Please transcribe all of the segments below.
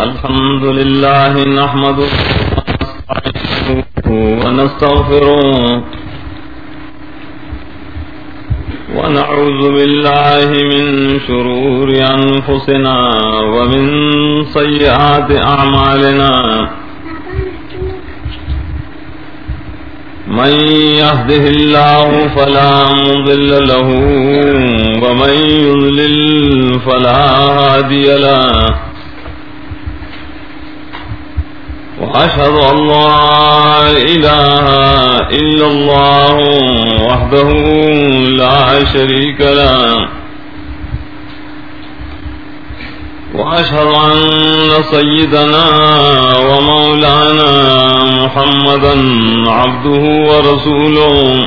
الحمد لله نحمده ونستغفره ونعوذ بالله من شرور أنفسنا ومن سيئات أعمالنا من يهده الله فلا مضل له ومن يضلل فلا هادي له وأشهد أن لا إله إلا الله وحده لا شريك له وأشهد أن سيدنا ومولانا محمدا عبده ورسوله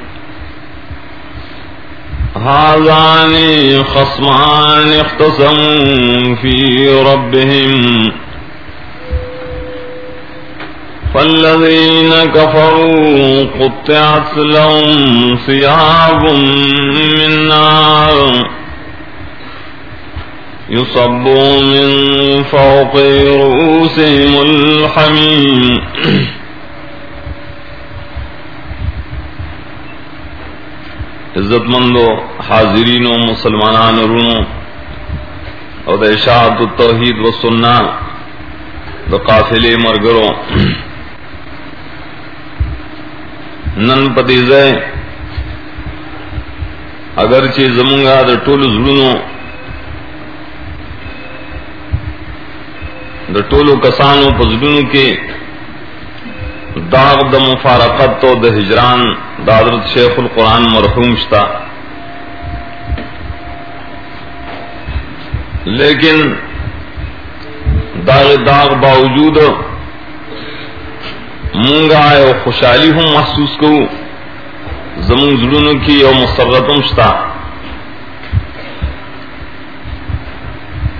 هذان خصمان اختصموا في ربهم. فالذين كفروا قطعت لهم ثياب من نار يصب من فوق رؤوسهم الحميم. عزت مندو حاضرین و مسلمان رونو اور دا اشاعت التوحید و سننا دا قافل مرگرو نن پتیزے اگرچہ زمونگا دا ټول زړونو، د ټولو کسانو په زړونو کې داغ د مفارقت تو د ہجران دا حضرت شیخ القرآن مرحوم شتا. لیکن داغ داغ باوجود مونگا او خوشحالی ہوں محسوس کو زمون زلونوں کی او مسرتم شتا.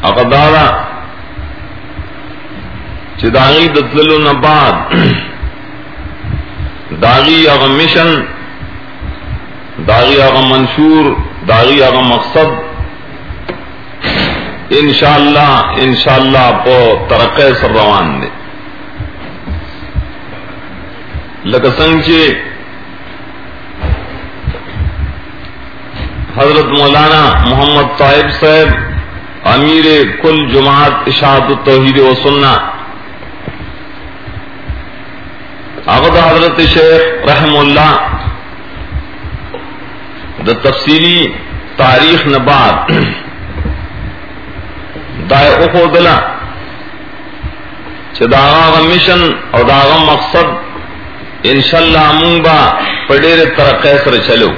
اقدارا چداغی دتلو نباد. داغی اغا مشن، داغی اغا منشور، داغی اغا مقصد. انشاءاللہ انشاءاللہ پو ترقی سر روان دے. لکسنگ چے حضرت مولانا محمد طائب صاحب، امیر کل جماعت اشاعت التوحید و سنہ اغد حضرت شیخ رحم اللہ دا تفصیلی تاریخ نباد دائے اخو دلا چھ داغا مشن اور داغا مقصد انشاءاللہ مونگ با پڑیر ترقی سر چلو.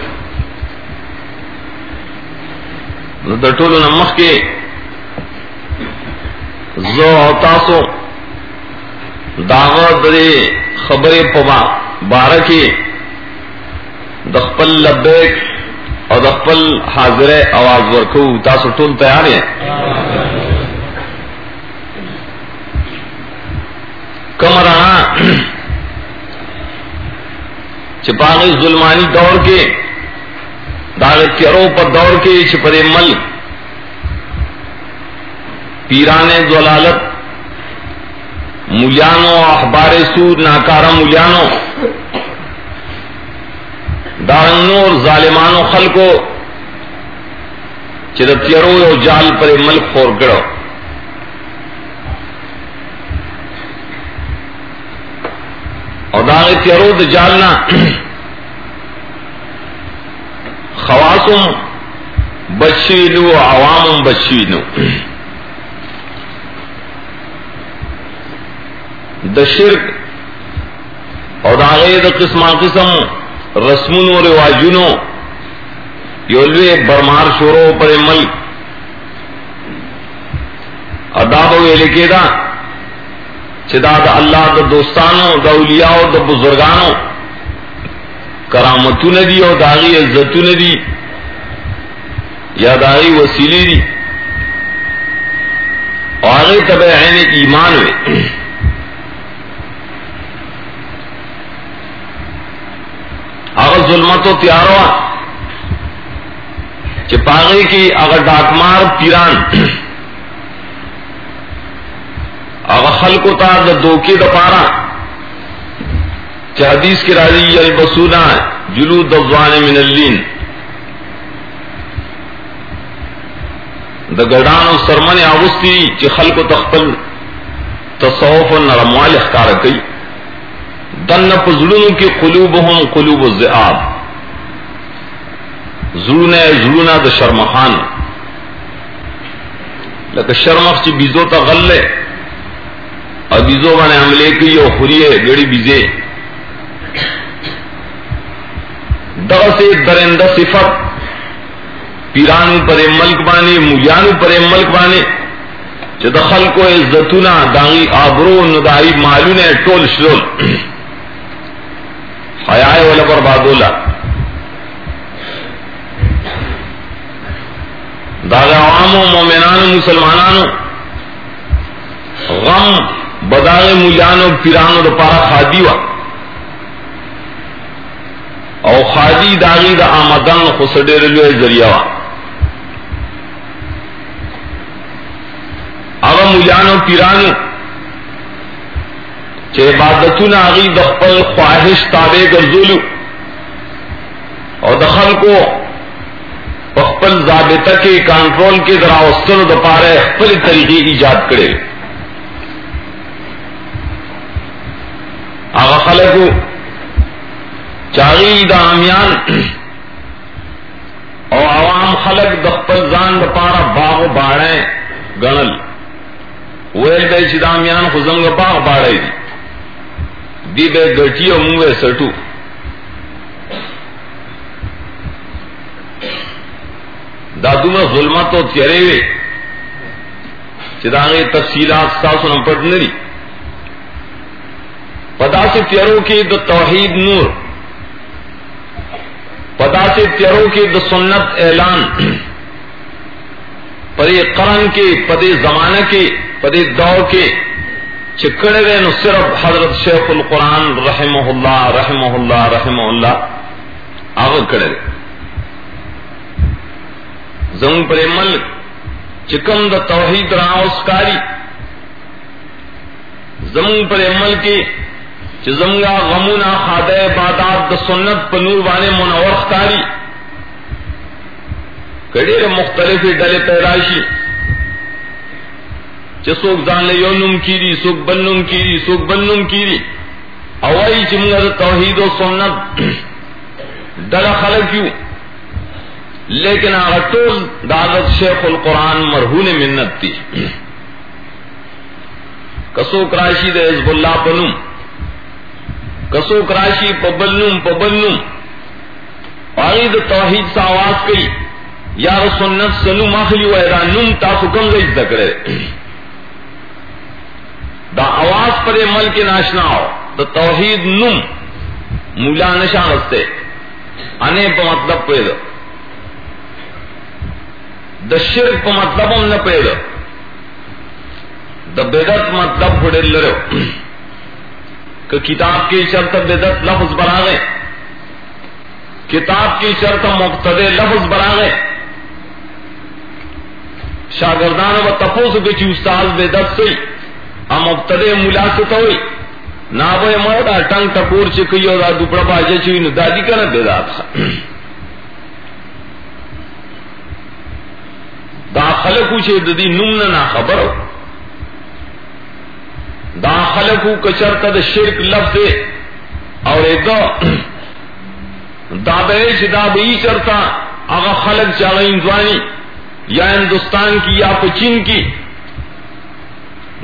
دا ټولو نمخ کے زو او تاسو داغا خبر پما بارہ کی دخپل لبیک اور دخپل حاضر آواز ورکو، تاسو ټول تیار ہیں کم رہا چھپانے ظلمانی دور کے دار چروں پر دور کے چھپرے مل، پیرانے دلالت ملیانو اخبار سود ناکارا ملیانو دارنور ظالمانو خلقو چرتیرو یو جال پر ملک خور گڑو. اور داغ تیرو د جالنا خواصم بچوینو عوام بچوینو د شرک او داغه د قسمه قسم رسمونو، رواجونو، یو لوی برمار شورو پر ملک ادا به ویل کېدا چدا دا اللہ دا دوستانو دا اولیاء دا بزرگانو کرامتو ندی اور داغی عزتو ندی یا داغی وسیلی دی اور آگے تب عین یعنی ایمان ہوئے اگر ظلمت و تیاروا چپاگے کی اگر ڈاکمار پیران، اگر خلق تا دا دوکے دا پارا چہ حدیث کی راضی البسونا جلو دزوان من اللین، دا گڑان و سرمن آغستی چی خلق و تخپل تصوف و نرموال اختار کئی۔ دن پزلون کی قلوبهم قلوب الزعاب زلون زلون دا شرمخان. لکه شرمخ چی بیزو تا غلے اور بیزو بانے عملے کی او خوریے گڑی بیزے. دغه سے درندہ صفت. پیرانو پر ملک بانے، مولیانو پر ملک بانے. چې د خلکو عزتونه داغي آبرو، نو دای مالونه ټول شلول حیا ولا بربادولا دا عوام مومنانو مسلمانانو غم بداغ مولیانو پیرانو د پارا خادی وا۔ او خادی داغی دا آمدن خسڈیر لوی ذریعہ وا۔ اغا مولیانو پیرانو چه عبادتون آغی دخپل خواہش تابع گرزولو او دخل کو پخپل ضابطہ کے کنٹرول کے دراوستن د پارے خپل طریقے ایجاد کرے آغا خلقو چاغی دا امیان او عوام خلق دخپل زان د پارا باغ باڑے گنل ویل بے چې دامیان خو زمګه باغ باړی دي. دی به ګټي او موږ سټو دا دومره ظلمت او تیرې وي چې دا غي تفصيلات تاسو نه پدا سے تیرو کې د توحید نور پدا سے تیرو کې د سنت اعلان پدے قرن کے پدے زمانہ کے پدے دور کے چکڑے گئے نو صرف حضرت شیخ القرآن رحمہ اللہ رحمہ اللہ رحمہ اللہ آغا کڑے گئے زمون پر ملک چکم دا توحید راوس کاری زمون پر عمل کی چې زمونږه غمونه خاده عبادت د سنت په نور باندې منور ښکاری کډېر مختلفې ډلې پیدا شي چې څوک ځان له یو نوم کیږي څوک بل نوم کیږي څوک بل نوم توحید او سنت ډله خلک یو. لیکن هغه ټول دعوت شیخ القرآن مرهون منت دي کسو کراشی د حزب الله پنوم کسو کراشی پبلنم پبلنم پاری د توحید سا آواز کئی یا سنت سنو مخلی و ایران نم تاسو کم زی ذکرے دا آواز پر ملک ناشنا ہو۔ دا توحید نم۔ مولا نشان ہستے انے پا مطلب پیدا۔ دا شرک پا مطلب ہم نہ پیدا۔ دا بدت مطلب پڑے لرو کہ کتاب کی شرط بدت لفظ بنا گئے کتاب کی شرط مقتد لفظ بنا گئے شاگردان و تپوس کے چی استاد بدت سے۔ ام مقتد ملا سے تو ہوئی۔ نہ بے مودا ٹنگ ٹکور چکی اور دوپڑا باجے چوئی نو دادی کا نہ بدات داخل کوچے ددی نم نہ خبر دا خلقو کچرتا دا شرک لفظ اور ایدو دا بے چھے دا بئی چرتا اگا خلق چاگا اندوانی یا ہندوستان کی یا پچین کی۔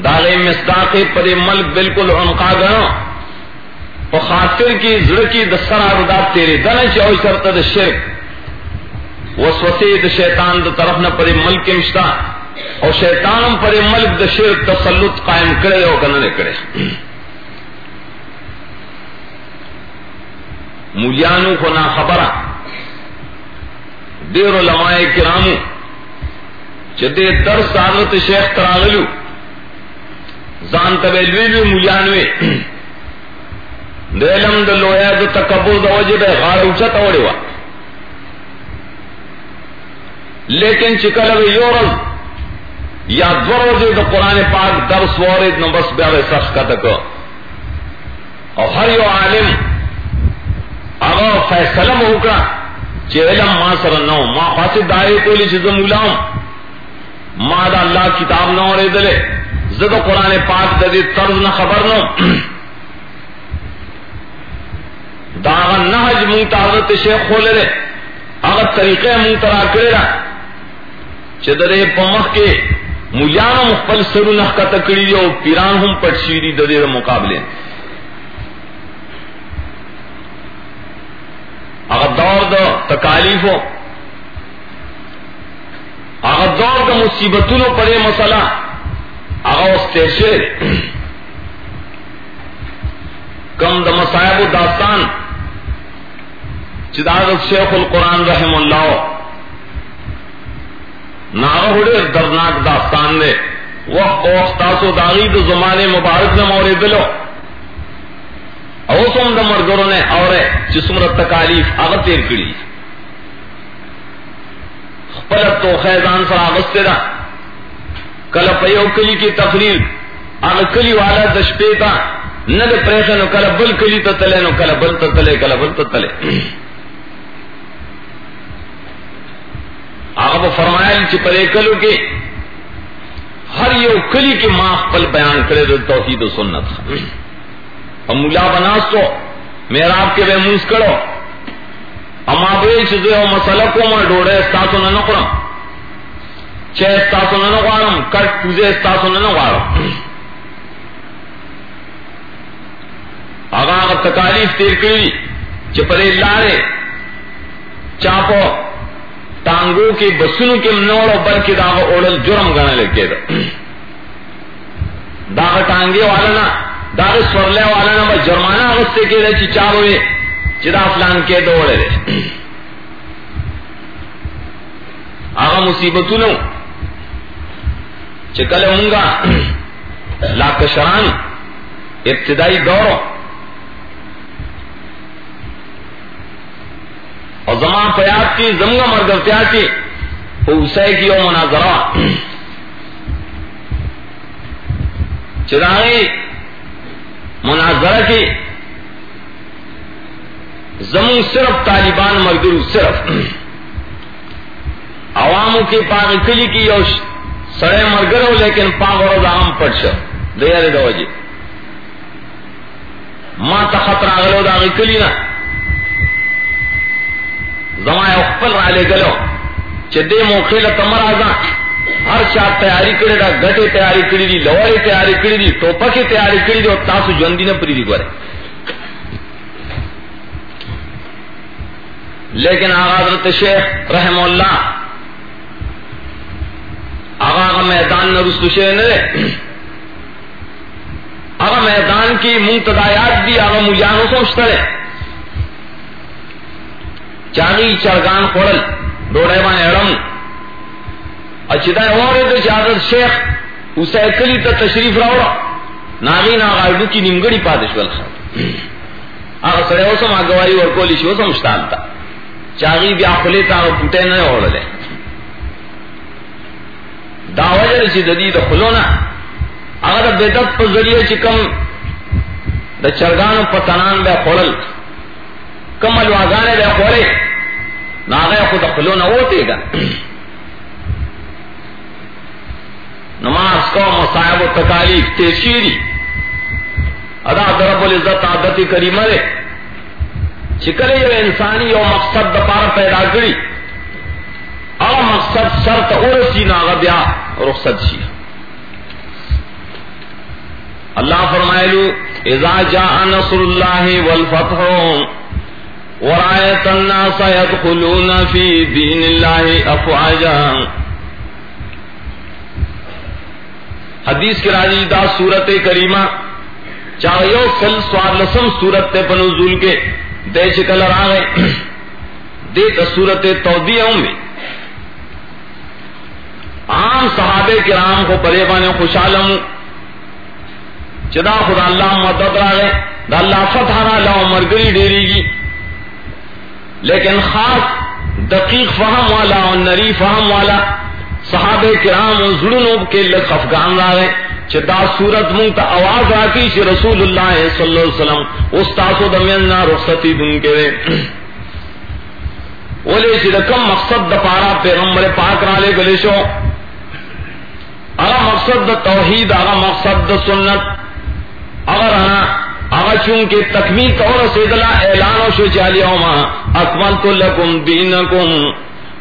دا غی مصداق پر ملک بالکل عنقا گنا و خاطر کی زڑکی دا سر آرداد تیرے دن چاوی چرتا دا شرک۔ وسوسے دا شیطان دا طرف نہ پر ملک مشتا اور شیطانم پر ملک دا شرک تسلط قائم کرے اور کننے کرے۔ مولیانو کو نا خبرہ۔ دیر علماء کرامو۔ چدے در سالت شیخ تراغلو۔ زان تبیلوی مولیانوی د علم د لویا د تکبر د وجه به غاړه اوچت وړي وا. لیکن چې کله یورل. یا دروځي د قران پاک درس وارد نو بس بیا به سخت کته کو. او هر یو عالم هغه فیصله وکړه چې علم ما سره نو. ما خاصه دای کولی چې زمولام ما دا الله کتاب نو اورېدلې زه د قران پاک د دې طرز نه خبر نو۔ داغ نہج منگتا حضرت شیخ کھولے رے اگر طریقے منگترا کرے را۔ چدرے پمخ کے مجانا مخبل سرو نخ کا تکڑی دی اور پیران ہم پٹ شیری ددے مقابلے۔ اگر دور دو تکالیف ہو۔ اگر دور دا مصیبتوں پڑے مسئلہ۔ اگر اس تیشے کم د مصائب و داستان چداغت شیخ القرآن رحم اللہ ناغڑے دردناک داستان دے۔ وقت اوختاس و داغی دو زمانے مبارک نے مورے دلو اوسم د مرګرو نه اوره چې څومره تکالیف هغه تیر کړی خپل تو خیزان سره اغسته دا۔ کله په یو کلی کې تقریر هغه کلی والا د شپې تا نه د بل کلی ته تله نو کله بل ته تله کله بل ته تله هغه فرمایل چې پرې کلو کې هر یو کلی کې ما خپل بیان کړی د توحید او سنت. او مولا بناستو میراب کې به موس کړو. اما به چې زه مسله کوم ډوړې تاسو نه نخورم چې تاسو نه نه غواړم کټ پوزه تاسو نه نه غواړم هغه هغه تکالیف تیر کړی چې پرې لارې چاپو ٹانگو کی بسونو کې نوړ او بلکې دا اورل جرم غنل کېده دا۔ ټانګي والا نه دا سورله والا نه جرمانه غسته کېده چې چا وې چې دا فلان کې دوړل هغه مصیبتونو چې کله مونږه لا کشران ابتدائی دور۔ اور زمان فیاد کی، زمگا مرگرتیا کی اسے کی او مناظرہ۔ چراغی مناظرہ کی، زمون صرف طالبان مردر صرف۔ عواموں کی پاک کلی کی یو سڑے مرگر ہو، لیکن پاک اور عام پڑ شو. دیا دے دو جی ماں تخت راغلو دا کلی نا. زما یو را لګلو چې دې موخه له تمر ازا هر چا تیاری کړی دا غټه تیاری کړی دي لوړې تیاری کړی دي ټوپکې تیاری کړی دي او تاسو ژوند دي نه پری دي ګوره لیکن آغا حضرت شیخ رحم اللہ آغا آغا میدان نہ رسو شیخ نے آغا میدان کی منتدایات دی آغا مجانو سوچتا ہے چاغي چرګان خورل ډوړې باندې اړم اچھا اوره د شهادت شیخ اوسه کلی ته تشریف راوړ ناغي ناغړو کی نیمګړی پادش ول هغه سره اوسه ما گواہی ورکول شي اوسه مشتال تا چاغي بیا خپل تا پټه نه اورل دا وجه چې د دې د خلونا. هغه د بدعت په ذریعہ چې کوم د چرګانو پتنان به خورل کمل واغانے بے خورے ناغے خود خلونا ہوتے گا نماز کو مصائب و تکالیف تیشیری ادا درب العزت عادت کریمہ دے چکلے یو انسانی یو مقصد دپار پیدا کری او مقصد شرط ارسی ناغ بیا رخصت شی۔ اللہ فرمائلو، اذا جاء نصر اللہ والفتح ورایت الناس يدخلون في دین اللہ افواجا. حدیث کے راجی دا سورت کریمہ چاہیو سل سوار لسم سورت تے پنزول کے دے چکل راغے دے تا سورت تودیہ میں عام صحابے کرام کو پریبانے خوشحالم چدا خدا اللہ مدد راغے دا اللہ فتح را اللہ مرگری ڈیری گی۔ لیکن خاص دقیق فہم والا اور نری فہم والا صحاب کرام ظلم کے لگ افغان را رہے چدا سورت منگ تا آواز آتی چھ رسول اللہ صلی اللہ علیہ وسلم استاسو دمیننا رخصتی دن کے رہے ولی چھ کم مقصد دا پارا پیغمبر پاک را لے گلے شو۔ اگا مقصد دا توحید اگا مقصد دا سنت. اگر ہاں اگر چونکہ تکمیل طور سے دلا اعلان و شجالی اوما اکملت لکم دینکم،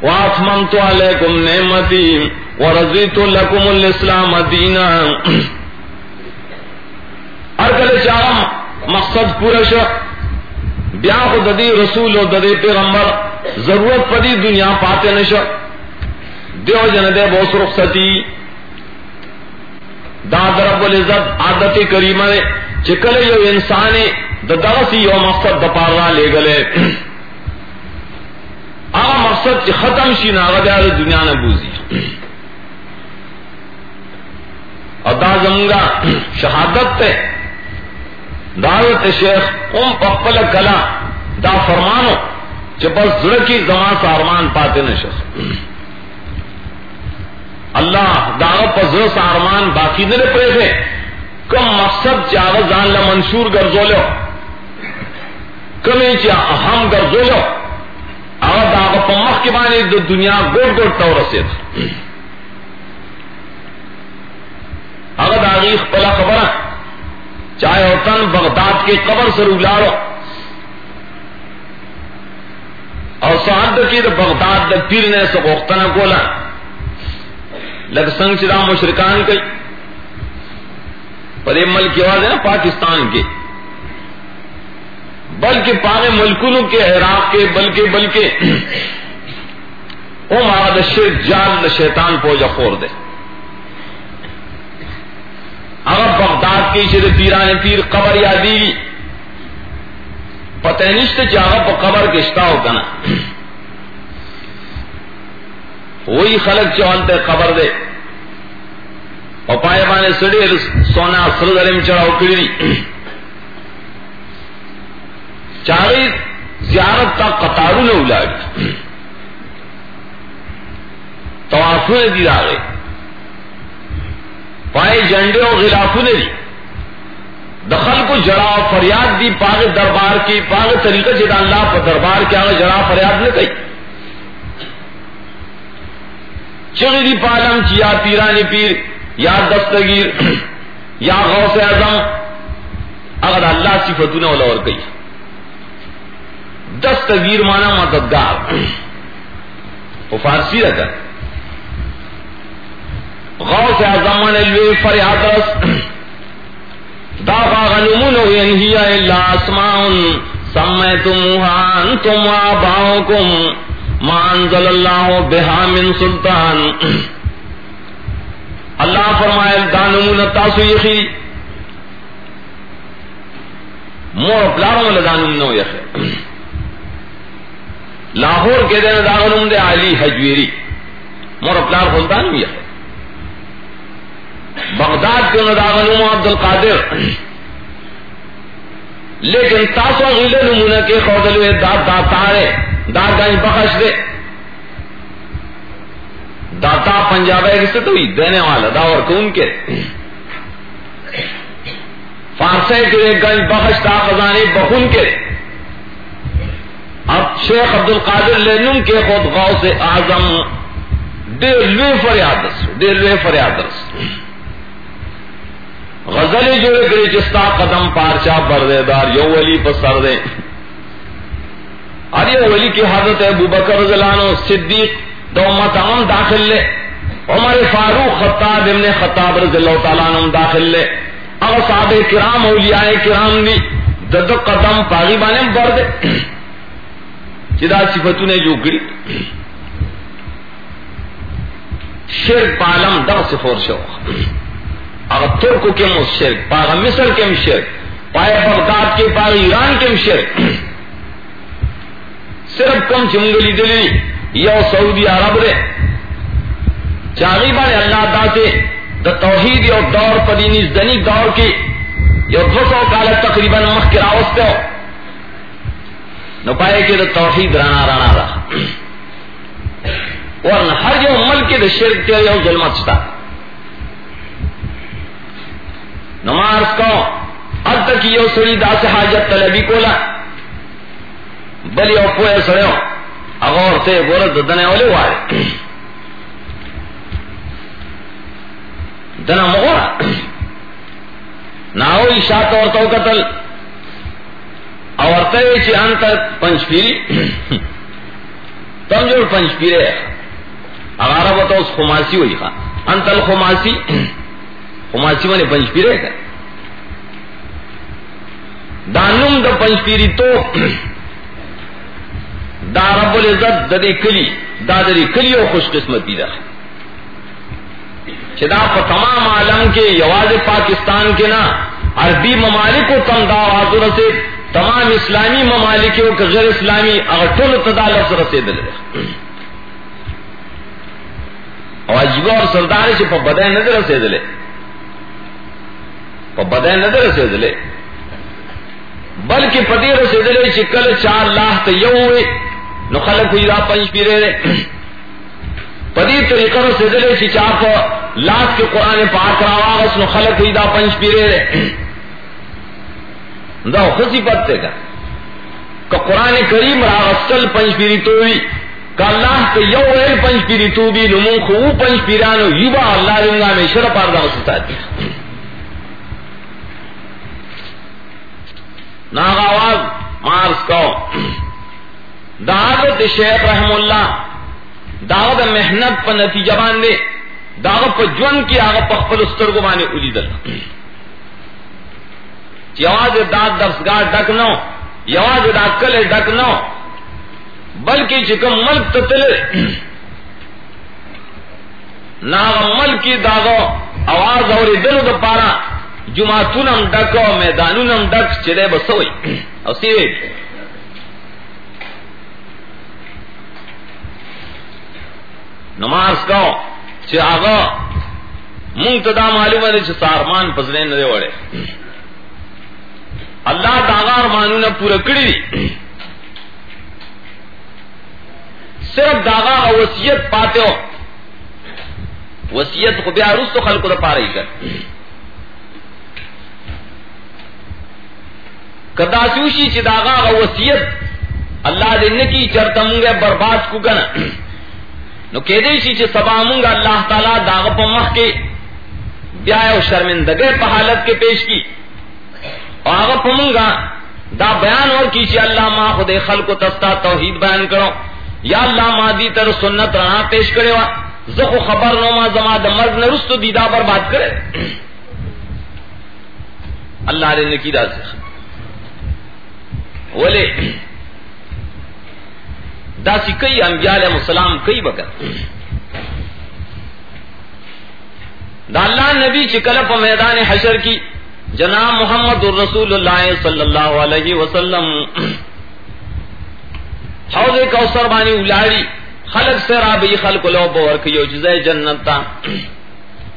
واتممت علیکم نعمتی، ورضیت لکم الاسلام دینا. ارکل چاہم مقصد پورا شو. بیا خود ددی رسول و ددی پیغمبر ضرورت پدی دنیا پاتے نشو. دیو جن دے بوس رخصتی. داد رب العزت عادت کریمہ نے چکل یو انسان دغسی یو مقصد د پارا لے گلے۔ آ مقصد چ ختم شی نا دنیا نہ بوزی۔ ادا زمگا شہادت تے۔ دعوت شیخ ام پپل کلا دا فرمانو چ بس زڑ کی زمان سارمان پاتے نہ شخص اللہ داغ پزر سارمان باقی نہ پڑے تھے۔ کم مقصد چاہ زان لا منشور گرزو لو کمی چا اہم گرزو لو اور داغ پمخ کے بانی دو دنیا گوڑ گوڑ تو رسید اگر داغیخ پلا خبر چاہے اوتن بغداد کے قبر سے اگلارو اور سعد کی تو بغداد دا پیر نے سب اختنا کولا لگ سنگ چرا مشرکان کئی۔ پر ملک کی آواز ہے نا پاکستان کے۔ بلکہ پانے ملکوں کے، عراق کے، بلکہ بلکہ او مارا شیر جان دا شیطان پوجا خور دے۔ اگر بغداد کی شیر پیران پیر قبر یادی۔ پتہ نشت چاہا پا قبر کشتا ہو کنا۔ وہی خلق چوانتے قبر دے۔ اور پائے بانے سڑے سونا سر درم چڑھاؤ کڑی چارے زیارت کا قطارو نے الاڑ توافو نے دی آگے پائے جنڈے اور غلافو نے دی۔ دخل کو جڑا فریاد دی پاگ دربار کی پاگ طریقہ سے اللہ پر دربار کے آگے جڑا فریاد نے کہی۔ چڑی دی پالم چیا پیرانی پیر، یا دستگیر، یا غوث اعظم، اگر اللہ صفتوں نے اور کہی دستگیر مانا مددگار. وہ فارسی رہتا غوث اعظم نے لوی فریاد رس۔ داغا غنمون ینہی الا اسماء سمیتموها انتم آباؤکم۔ ما انزل اللہ بها من سلطان۔ اللہ فرمائے دانمون تاسو یخی۔ مور پلاروں میں دانم نو یخی۔ لاہور کے دین دانم دے علی حجویری۔ مور پلار خلدان یخی۔ بغداد کے داغنم عبد القادر لیکن تاسو غیل نمونہ کے خودلوے داد داتارے داد گانج بخش دے۔ داتا پنجاب ہے تو دینے والا، دا اور کون کے۔ فارسے کے گنج بخش تا خزانے بخون کے۔ اب شیخ عبد القادر لینم کے خود غاؤ سے آزم دلوے فریادس دلوے فریادس غزل جو کرے جستا قدم پارچا بردے دار، یو ولی پسر دے۔ ارے ولی کی حضرت ابو بکر رضلانو صدیق دو امت عام داخل لے۔ عمر فاروق خطاب ابن خطاب رضی اللہ تعالیٰ عنہ داخل لے۔ اگر صحابہ کرام، اولیاء کرام دی دد قدم پاگی بانے بر دے۔ جدا صفتوں نے جو گری۔ شرک پالم در سفور شو اگر ترکو کے شرک پاغ مصر کے شرک پائے بغداد کے پاغ ایران کے شرک۔ صرف کم چمگلی دلی یو سعودی عرب رے چاہی بارے اللہ دا سے دا توحید یو دور پدینی زنی دور کی. یو دو سو کال تقریباً مخ کے راوستے ہو نو پائے کہ دا توحید رانا رانا رہا ورنہ ہر جو ملک دا شرک کے یو ظلمت ستا نماز کو اب تک یو سڑی دا سے حاجت طلبی کولا. بلی او پوئے سڑیو. اغور تے گورت دنے والے وارے. دنا مغورا. ناو اشاعت اور تو قتل اور تے چی انت پنچ پیری. تم جو پنچ پیرے. اغارہ بتا اس خماسی ہوئی خواہ انتل خماسی خماسی مانے پنچ پیرے کا دانم دا پنچ پیری تو. دا رب العزت دا دی کلی، دا دا دی کلی و خوش قسمتی دا. چدا پا تمام عالم کے، یواز پاکستان کے نا، عربی ممالک و تم دا آزو رسے، تمام اسلامی ممالک و غیر اسلامی اگر ٹول تدا لفظ رسے دل اور عجیبہ اور سردار سے پا بدائے نظر رسے دلے. پا بدائے نظر رسے دلے. بلکہ پتی رسے دلے چکل چار لاہ تیو ہوئے نو خلق ہوئی دا پنج پیرے رے پدی طریقہ رسے دلے چی چاپ لاکھ کے قرآن پاک راواغس نو خلق ہوئی دا پنج پیرے رے دا خسی پتے کا کہ قرآن کریم راغستل پنج پیری توی کہ اللہ کہ یو ویل پنج پیری تو بھی نمون خو پنج پیرانو یوبا اللہ رنگا میں شرپ آردہ وسطا دیا ناغ آواز مارس کو دعوت شیخ رحم اللہ، دعوت محنت پر نتیجہ باندھے دعوت پر جون کی آگا پخپل استر کو بانے الی دل یواز داد درسگاہ ڈک نو یواز دا کل ڈک نو، بلکہ چکم ملک تتل ناغ ملک کی داغو آواز اور دل دا پارا جماعتونم ڈکو میدانونم ڈک چلے بسوئی۔ او سیوے نماز کو چی آغا مونگ تدا معلوم ہے چی سارمان پزنے ندے وڑے۔ اللہ داغا ارمانو نے پورا کری دی۔ صرف داغا وسیعت پاتے ہو۔ وسیعت کو بیا رست خلق دا پا رہی کر۔ کدا سوشی چی داغا وسیعت اللہ دے نکی چرتا مونگے برباد کو گنا۔ نو کہ دے شی چی سبا مونگا اللہ تعالی داغ پا مخ کے بیا او شرمندگے پا حالت کے پیش کی اور آغا پا مونگا دا بیان اور کی چی اللہ ما خود خلق و تستا توحید بیان کرو یا اللہ ما دی تر سنت رہا پیش کرے وا زخو خبر نو ما زما دا مرد نرستو دیدا برباد کرے اللہ نے نکی دا سے ولے دا سی کئی انبیاء علیہ السلام کئی بکر. دا اللہ نبی چکل پا میدان حشر کی جناب محمد الرسول اللہ صلی اللہ علیہ وسلم حوض کوثر بانی اولاری خلق سے رابی خلق لو بور کیو جزے جنت تا.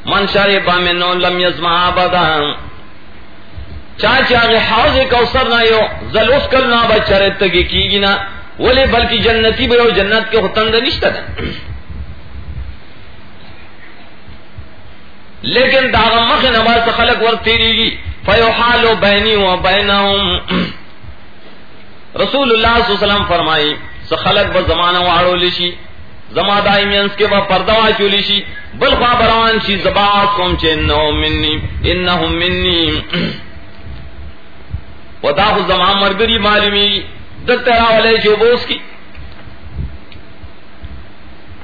من شربا منو لم یزما ابدا چاچا حوض کوثر نہ یو زلوس کل نہ بچرت کی کیگی نہ ولی بلکہ جنتی بے جنت کے خطند نشتہ دا لیکن داغ مخ نواز خلق ور تیری گی۔ فیوحال بینی و بینہم۔ رسول اللہ صلی اللہ علیہ وسلم فرمائی سخلق با زمانہ وارو لیشی زما دائمینس کے با پردوا کیو لیشی۔ بل خواب روان شی زباس کم چے، انہم منی انہم منی۔ و داخ زمان مرگری معلومی۔ دلتا والے جو بوس کی۔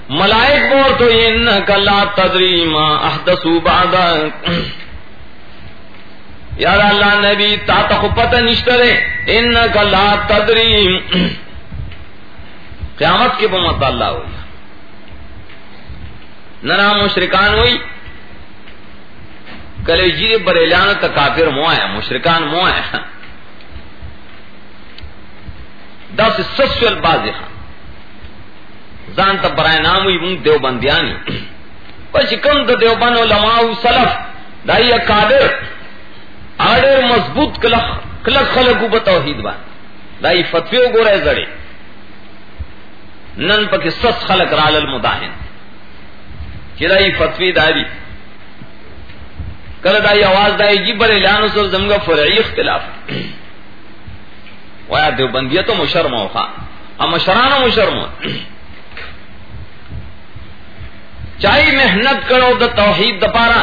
ملائک بور تو ان کلا تدری ما احدثو بعد۔ یار اللہ نبی، تا تخ پتہ نشترے ان کلا تدری قیامت کے بمت اللہ ہوئی۔ ننا مشرکان ہوئی۔ کلے جی بریلیان تا کافر مو آیا، مشرکان مو آیا۔ دا سی سسویل بازی خان۔ زان تا برای ناموی مونگ دیو بندیانی پس کم دا دیو علماء سلف، دا یا قادر آڈر مضبوط کلخ کلک خلقو بتوحید بان۔ دا ای فتویو گو رہے زڑے۔ نن پک سس خلق رال المداہن چرا ای فتوی داری کل دائی آواز دائی جی بر اعلان سر زمگا فرعی اختلاف۔ وایا دیو تو مشرم ہو خواہ ہم مشرانو مشرم چاہی محنت کرو دا توحید دا پارا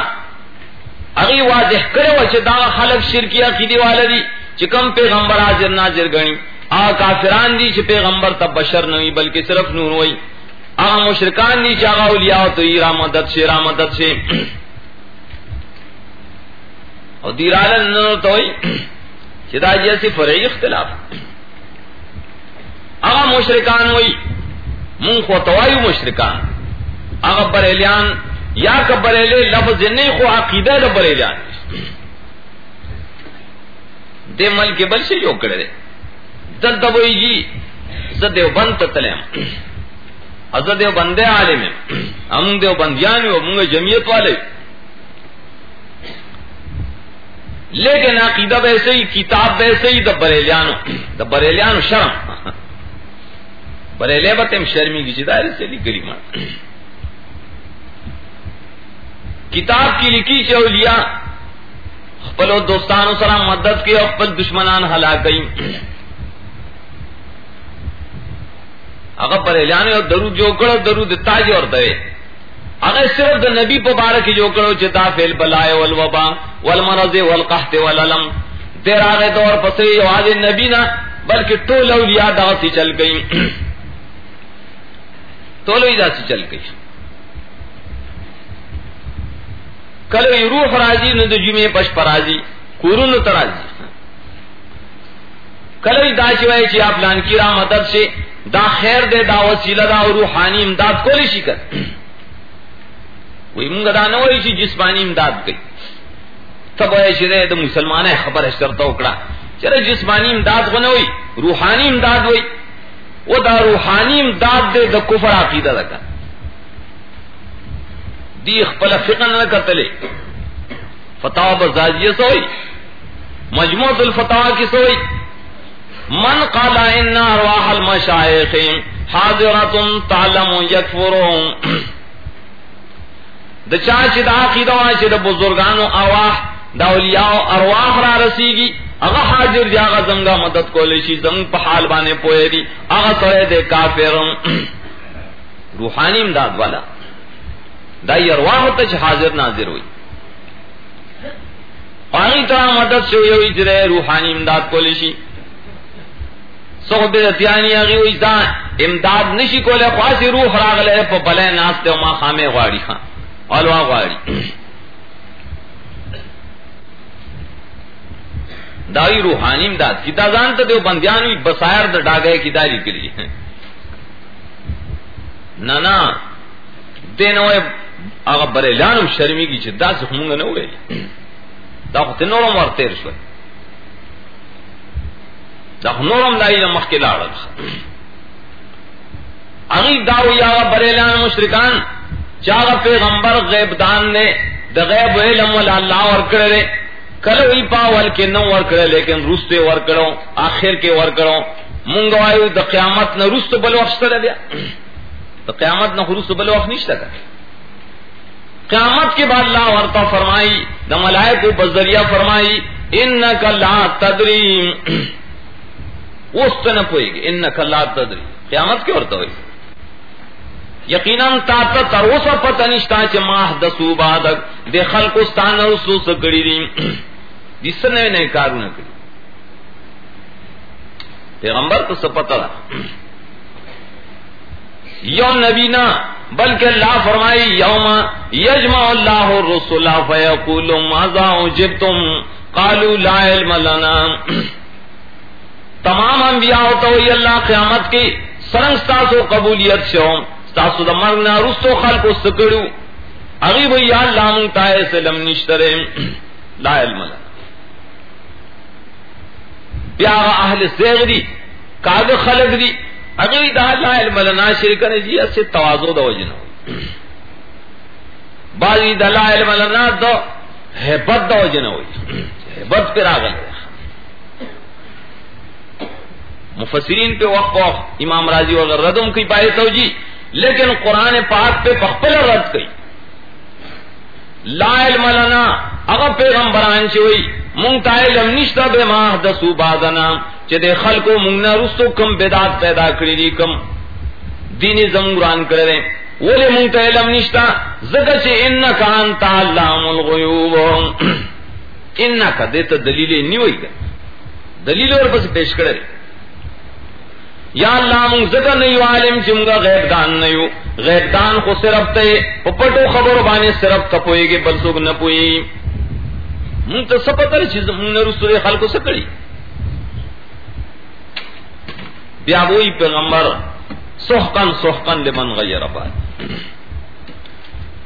اگی واضح کرو چھ دا خلق شرکی عقیدی والا دی چکم پیغمبر حاضر ناظر گنی آ کافران دی چھ پیغمبر تا بشر نوی بلکہ صرف نور ہوئی آ مشرکان دی چھ آغا اولیاء تو ای را رامدد شے رامدد شے اور دیرالن نور تو ہوئی چھ دا جیسی فرعی اختلاف. آغا مشرکان ہوئی من خوتوائی مشرکان. آغا بریلیان، یا که بریلی لفظ نہیں خو عقیدہ دا بریلیان. دے ملک بل سے جو کرے دل دبوئی جی زد بند تتلیم حضرت دیو بندے عالم ہم. دیو بندیانی ہو منگا جمعیت والے لیکن عقیدہ ویسے ہی، کتاب ویسے ہی، دا بریلیانو. دا بریلیانو شرم. بریلے بتیم شرمی کی چیز سے لکھ گری مان کتاب کی لکھی چھ اولیاء خپل دوستانو سره مدد کی او خپل دشمنان ہلاکئی هغه پر اعلان او درود جو کړو درود تاج جی اور دے. هغه صرف د نبی په باره کې جو کړو چې دا فعل بلای او الوبا والمرض والقحط والالم تیر هغه دور پسې یوازې نبی نه بلکې ټول اولیاء دا سي چل گئی. ټول دا سي چل گئی. کله روح راځي نو د جمعې پش پرازي کورونو ترازي کله دا چې وای چې آپ لان کی را مدد سے، دا خیر دے، دا وسیلہ، دا روحانی امداد کولی شي کړ وی مونږ دا نه وای جسمانی امداد کوي. تب وای چې د مسلمانې خبره شرط وکړه. چې جسمانی امداد غو نه وای روحانی امداد وای و دا روحانی امداد دے د کفر عقیدہ لگا دی خپل فقہ نه کتلې. فتاوا بزاجیه سوئی مجموعۃ الفتاوا کی سوئی من قال ان ارواح المشایخ حاضرۃ تعلم یکفرون د چا چې د عقیده وا چې د بزرگانو ارواح، د اولیاء ارواح را رسیږي، هغه حاضر دی هغه څنګه مدد کولې شي زم په حال باندې پوهې دي هغه سره د کافرم. روحانی امداد والا. دا ارواح ته حاضر ناظر وي. پانی طرح مدد سے ہوئی جرے روحانی امداد کو لیشی صحبت اتیانی آگی ہوئی دا امداد نشی کو لے خواسی روح راگ لے پا بلے ناس دے ما خامے غواری خان علوہ غواری داوی روحانی امداد کی دا زانتا دیو بندیانوی بسائر دا ڈاگئے کی داری کے کری نا نا دینوے آغا بریلانو شرمی کی چھ دا سخمونگا نو گئی دا خو نورم ور تیر شو دا خو نورم دای نه مخکې لاړل. اغي داو یا بریلان مشرکان چاغه پیغمبر غیب دان نے د غیب علم ول الله ور کړل کله وی پاول کې نو ور کړل لیکن روسته ور کړو اخر کې ور کړو مونږ وایو قیامت نه روسته بل وخت سره بیا د قیامت نه روسته بل وخت نشته قیامت کے بعد اللہ ورطا فرمائی، دا ملائکو بذریعہ فرمائی انکا لا تدری۔ اس تو نہ پوئے گی انکا لا تدری۔ قیامت کے ورطا ہوئی۔ یقیناً تا تا تروسا پتا نشتا چھ ماہ دسو بادک دے خلق استان رسو سکڑی دی جس سے نئے نئے کارو نہ کری پیغمبر تو سپتا رہا یو نبینا بلکہ اللہ فرمائی یوم یجمع اللہ الرسول فیقول ماذا اجبتم قالوا لا علم لنا. تمام انبیاء ہوتا ہوئی اللہ قیامت کی سرنگ ستاسو قبولیت سے ہوں ستاسو دا مرنا رستو خلق استکڑو اگی بھائی یا اللہ منگتا ہے سے لم نشترے لا علم لنا بیا اہل زیغ دی کاغ خلق دی اگی دا لا علم لنا شرکن جی اسے توازو دا وجنو بعضی دا لا علم لنا دا حبت دا وجنو حبت پر آگل مفسرین پہ وقت وقت امام راضی وغیرہ ردم کی پائے تو جی لیکن قرآن پاک پہ پخپل رد کی۔ لا علم لنا، اگر پیغمبران چی ہوئی مونگتا علم نشتا بے ماہ دسو بادنا چی دے خلقو مونگنا رستو کم بیدات پیدا کری دی کم۔ دینی زموران کرے ولی مونگتا علم نشتا زکا چی انکا انتا علام الغیوب۔ انکا دیتا دلیل نیوئی کر دلیل اور پس پیش کرے یا اللہ من زکر نہیں عالم چمگا غیب دان نہیں غیب دان کو صرف تے پپٹو خبر بانے صرف تپوئے گے بل سوگ نہ پوئی من تو سپتر چیز من نے رسول خلق سے کری بیا وہی پیغمبر سحقن سحقن لمن غیر بات آباد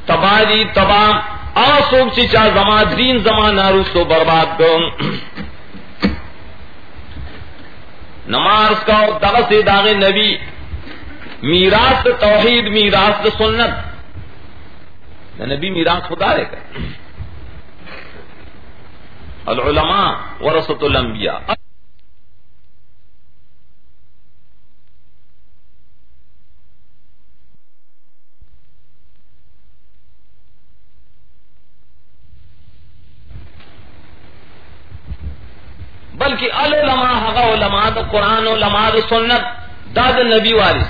تبادی تباہ آسوک چی چاہ زمان دین زمان رسو برباد کرن نماز کا دغ داغ نبی، میراث توحید، میراث سنت۔ نبی میراث خدا رہے گا۔ العلماء ورثت الانبیاء۔ بلکہ العلماء حقا علماء دا قرآن و علماء دا سنت داد نبی وارث۔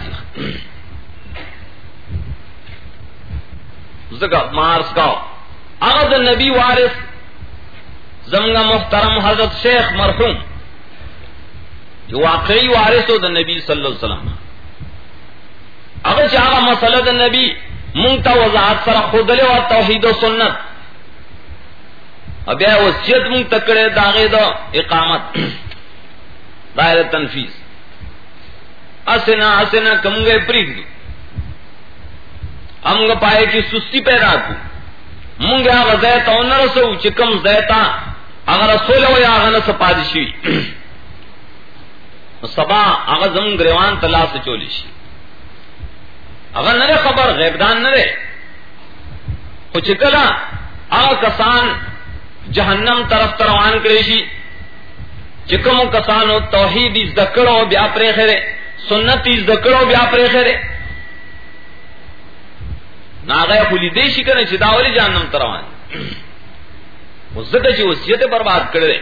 زکا مارس کا اغد نبی وارث، زمگا محترم حضرت شیخ مرحوم، جو واقعی وارث ہو دا نبی صلی اللہ علیہ وسلم۔ اگر چاہا مسئلہ دا نبی منگتا وضاحت سر خودلے و توحید و سنت۔ اب یہ وصیت من تکڑے داغے دا اقامت. دائر تنفیز اسنا اسنا کم گئے پریگ دی ہم گا پائے کی سستی پیدا کو منگا آغا زیتا انر سو چکم زیتا اگر رسول و یا آغا نسا پادشی سبا آغا زم گریوان تلا سے چولی شی اگر نرے خبر، غیبدان نرے خو چکلا آغا کسان جہنم طرف تروان کریشی چکمو کسانو توحید از دکڑو بیا پرے خیرے سنت از دکڑو بیا پرے خیرے۔ ناغای خلی دیشی کرنے چی داولی جہنم تروان۔ وزدہ چی وسیعت برباد کردے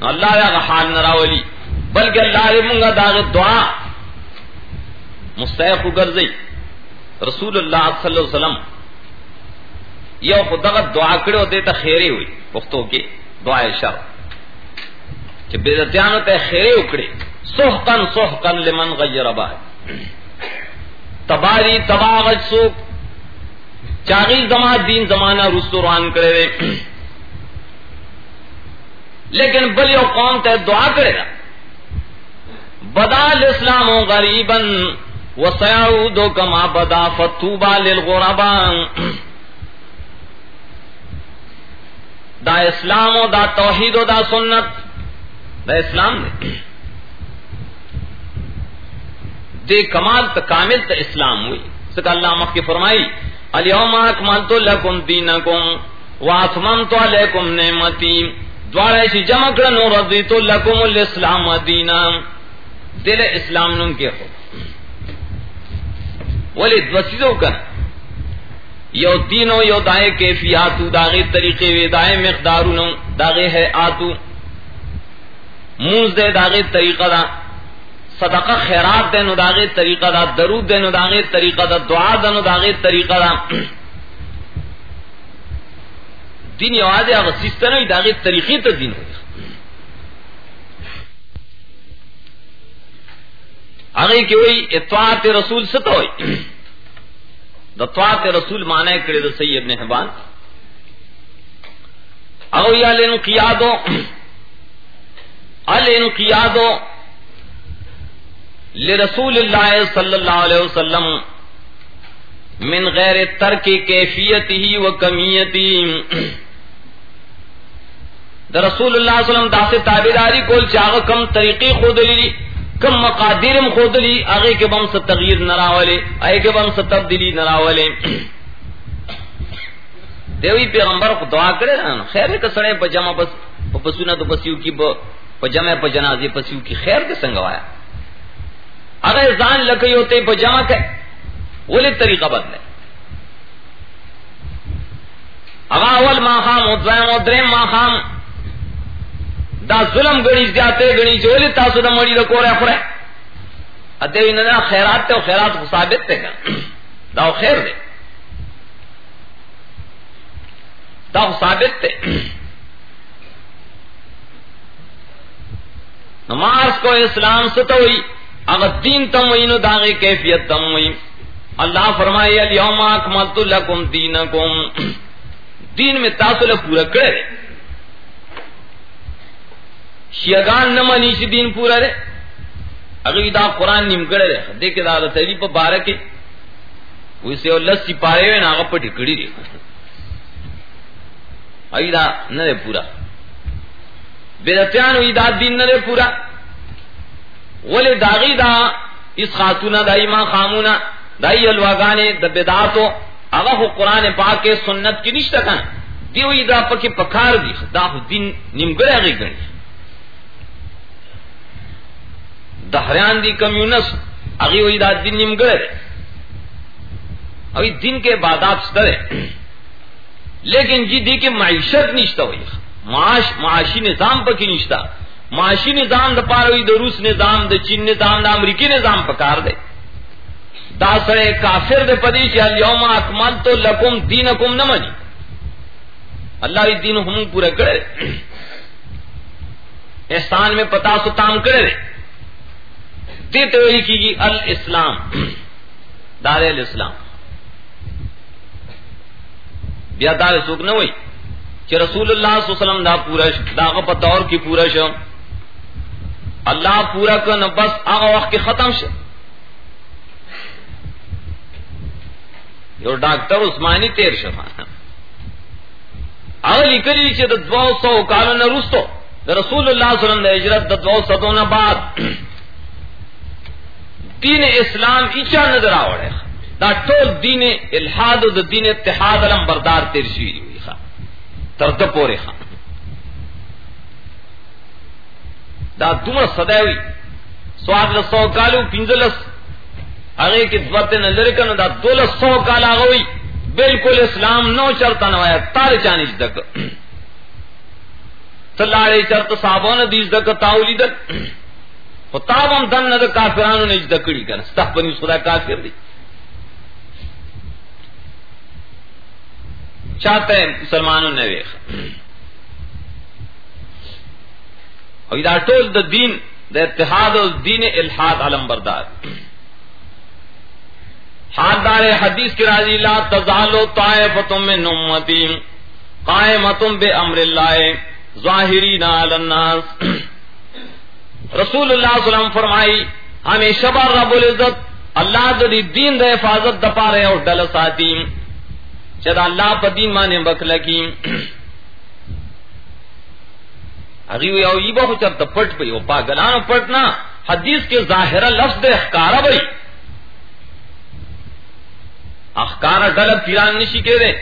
اللہ یا حال نراولی بلکہ اللہ یا منگا داغ دعا۔ مستحق گرزی۔ رسول اللہ صلی اللہ علیہ وسلم یو خود دعا کرو دیتا خیری ہوئی پختو کی دعا شر کہ بیدتیانو تے خیری اکڑی سحقن سحقن لمن غیر آباد تباری تباغت سوک. چاغی زمان دین زمانہ رستوران کرے دے. لیکن بلی و قوم تے دعا کرے دا. بدا الاسلام غریبا وسیعودو کما بدا فتوبا للغربان دا اسلام و دا توحید و دا سنت. دا اسلام دے دے کمال تا کامل تا اسلام ہوئی. سکا اللہ مخی فرمائی، الیوم اکملتو لکم دینکم واتممتو علیکم نعمتی۔ دوارا ایسی جمع کرنو رضیتو لکم الاسلام دینا۔ دل اسلام نم کے خود ولی دو چیزوں کا یو تینوں یو دائے کیفیاتو، داغے طریقے وے، دائے مقدارو داغے ہے آتو موز دے، داغے طریقہ دا۔ صدقہ خیرات دے نو، داغے طریقہ دا۔ درود دے نو، داغے طریقہ دا۔ دعا دے نو، داغے طریقہ دا۔ دین یو آدھے اگر سیستا نو داغے طریقے تا دین ہو اگر کہ وہی اطاعت رسول ستا ہوئی۔ دطوات رسول مانے کرے دا سید نے حبان او یا لین قیادو الین قیادو لرسول اللہ صلی اللہ علیہ وسلم من غیر ترک کیفیت ہی و کمیتی. دا رسول اللہ صلی اللہ علیہ وسلم دا سے تابداری کول چاہا کم طریقی خود لی کم مقادرم خود لی آگے کے بم سے تغییر نراولے آگے کے بم سے تبدیلی نراولے دیوی پیغمبر کو دعا کرے نا، خیر ہے کہ سڑے پجامہ بس پسونا تو پسیو کی پجامہ پجنازی پسیو کی خیر کے سنگوایا اگر زان لکئی ہوتے پجامہ کہ ولی طریقہ بدلے اگا اول ما خام ادوائم ادرین ما خام دا ظلم گنی زیادتے گنی چولی تاسو دا مڑی دا کورے خورے۔ ادیوی نا خیرات تے و خیرات کو ثابت تے گا۔ دا خیر دے۔ دا ثابت تے۔ نماز کو اسلام ستوئی اگر دین تم ہوئی، نو داغی کیفیت تم ہوئی۔ اللہ فرمائے اليوم اکملت لکم دینکم دین میں تاثل پورا کرے۔ شیعگان نمانی سی دین پورا رے اگر دا قرآن نیم کرے رے دیکھے دا دا تیری پا بارکی۔ ویسے اور لسی پارے ہوئے نا آگا پا ٹکڑی رے اگر دا نرے پورا۔ بیدتیان وی دا دین نرے پورا۔ ولی داغی دا اس خاتونہ، دا ایمان خامونہ دائی الواگانے دا بدعاتو۔ اگا خو قرآن پاک کے سنت کی نشتا کن دیو ای دا پکی پکار دی۔ دا دین نمگر اگی گنی دہریان دی کمیونس اگی وی دا دین نمگر ہے اوی دین کے بادات ستر ہے لیکن جی دی کے معیشت نشتا ہوئی۔ معاش، معاشی نظام پکی نشتا۔ معاشی نظام دا پاروی دا روس نظام، دا چین نظام، دا امریکی نظام پکار دے۔ دا سڑے کافر دے پدی چی اليوم اکمل تو لکم دینکم نمانی۔ اللہ بھی دین ہم پورا کرے احسان میں پتا سو تام کرے دیتے ہوئی کی گی الاسلام، دار الاسلام۔ بیا دار سوک نہ ہوئی کہ رسول اللہ صلی اللہ علیہ وسلم دا پورش دا پتور کی پورش اللہ پورا کر بس آغا وقت کے ختم شو۔ یو ڈاکٹر عثمانی تیر شفا اگر لکلی چی دا دو سو کالو نرستو دا رسول اللہ صلی اللہ علیہ وسلم دا اجرت دا دو سو بعد۔ دین اسلام ایچا نظر آوڑے دا ٹول دین الحاد دا دین اتحاد علم بردار تیر شوی ہوئی خواہ ترد پورے خواہ دا دومر صدایوی سواد لسو کالو پینزلس اگے کی دوت نظر کن دا دولس سو کال آگوی بالکل اسلام نو چرتا نوایا تارے چانیش دک تلاڑے چرت صحابون دیز دک تاولی دک خطاب ہم دن ند کافرانو نیج دکڑی کن ستح بنی خدا کافر دی۔ چاہتا ہے مسلمانوں نے ویخ۔ اور دا ٹول دا دین، دا اتحاد و دین الحاد علم بردار۔ حالدار حدیث کی راضی، لا تزالو طائفتم من امتی، قائمتم بے امر اللہ، ظاہرین علی الناس۔ رسول اللہ علیہ وسلم فرمائی، ہمیشہ بار رب العزت اللہ دی دین دے حفاظت دپا رہے اور ڈل ساتھی۔ چد اللہ پا دین مانے بکلکی اگیو یو ایبا ہو چرتا پٹ پئی او پاگلانو پٹنا حدیث کے ظاہرہ لفظ دے اخکارا بئی اخکارا ڈل پیران نشی کے دے۔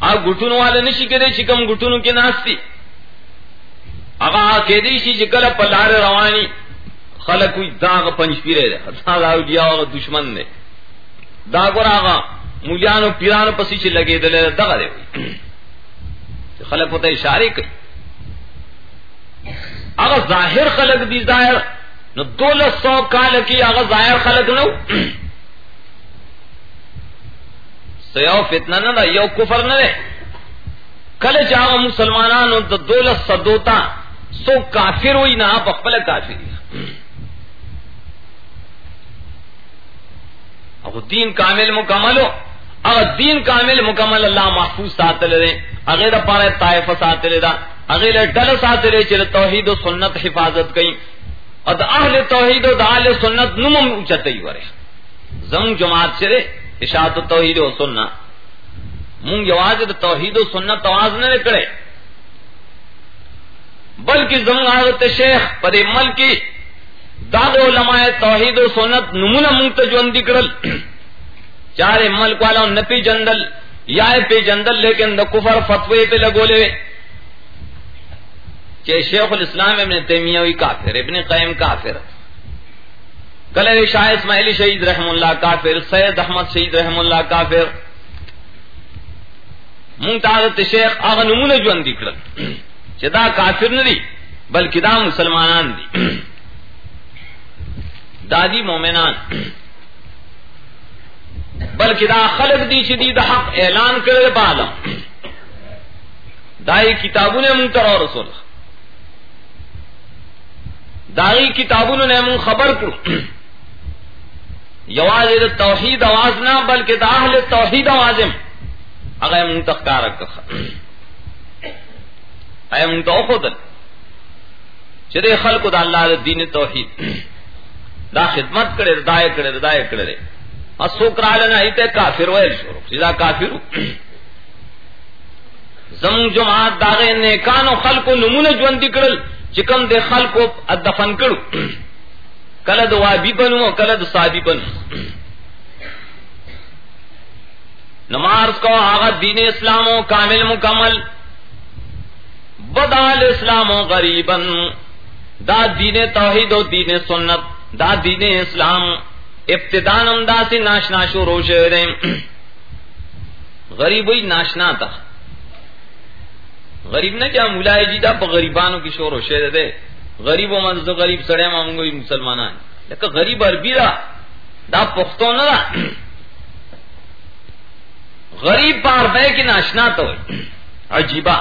آ گٹونو والے نشی کے دے، چکم گٹونو کے ناستی۔ اگا کہ دی شی چکل پلار روانی، خلق کوئی داغ پنج پیرے دے دا اولیاء جی و دشمن دے۔ دا گر آغا مولیانو پیرانو پسی چی لگے دلے دغا دے۔ خلق ہوتا اشارے کئی۔ اگا ظاہر خلق دی ظاہر، نو دولت سو کال کی اگا ظاہر خلق نو۔ سیو فتنہ نہ دا، یو کفر نہ دے۔ کل چاہو مسلمانانو دا دولت صدوتا سو کافر ہوئی نہ آپ اقبل کافری دین کامل مکمل ہو۔ اگر دین کامل مکمل اللہ محفوظ ساتھ لے دیں اگر پارے طائف ساتھ لے دا اگر ڈل ساتھ لے چلے توحید و سنت حفاظت کئی اور اہل توحید و اہل سنت نمم اونچتے ہی ورے۔ زم جماعت چرے، اشاعت توحید و سننا مونگ جواز توحید و سنت آواز نہ کرے بلکہ زمانت شیخ پر مل کی داد علماء توحید و سنت نمونہ منگ تجون دکڑل چارے ملک والا نپی جندل یا پی جندل لیکن دا کفر فتوے پہ لگولے کہ شیخ الاسلام ابن تیمیوی کافر، ابن قیم کافر۔ کلر شاہ اسماعیلی شہید رحم اللہ کافر، سید احمد شہید رحم اللہ کافر۔ منتازت شیخ آغا نمون جوان دکڑل۔ چدا کافر ندی بلکہ دا مسلمانان دی. دادی مومنان. بلکہ دا خلق دی شدید حق اعلان کرے بالا دائی کتابوں نے منتر اور رسول دائی کتابوں نے من خبر کرو یواز توحید آواز نہ بلکہ داخل توحید آواز اگر من تخکار اے من تو خود چرے خلق دا اللہ دا دین توحید. دا خدمت کرے دائے کرے دائے کرے. اسو کرالنا ایتے کافر ویل شروع. سیدھا کافر زم جماعت داغے نیکانو خلقو نمون جوان دکڑل چکم دے خلقو ادفن کرو. کلد وابی بنو کلد صابی بنو. نماز کو آغا دین اسلامو کامل مکمل. بدال اسلامو غریبن دا دین توحید و دین سنت، دا دین اسلام۔ ابتدان امدا سے ناشنا شروع شعریں غریب ہوئی ناشنا تھا۔ غریب نہ کیا ملائے جی دا غریبانوں کی شور و شعر دے غریب و منز غریب سڑے مانگو مسلمان لیکن غریب عربی را دا پختو نہ رہا غریب پار بے کی ناشنا تو عجیبہ۔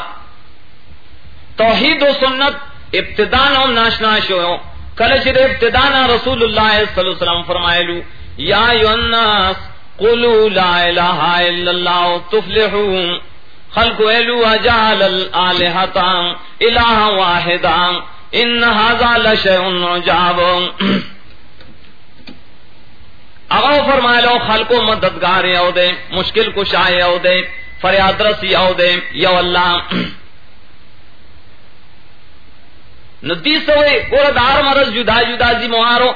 توحید و سنت ابتدان اور ناشنا شو. کل شر ابتدانا رسول اللہ صلی اللہ علیہ وسلم فرمائے لو یا الناس قلوا لا الہ الا اللہ تفلحون خلق ایلو اجعل الالہتا الہ واحدا. ان هذا لشیء عجاب. اگو فرمائے لو خلق مددگار یو دے مشکل کشا یو دے فریاد رسی یو دے یو اللہ. ندی سوئے گور دار مرض جدا جدا زی موارو،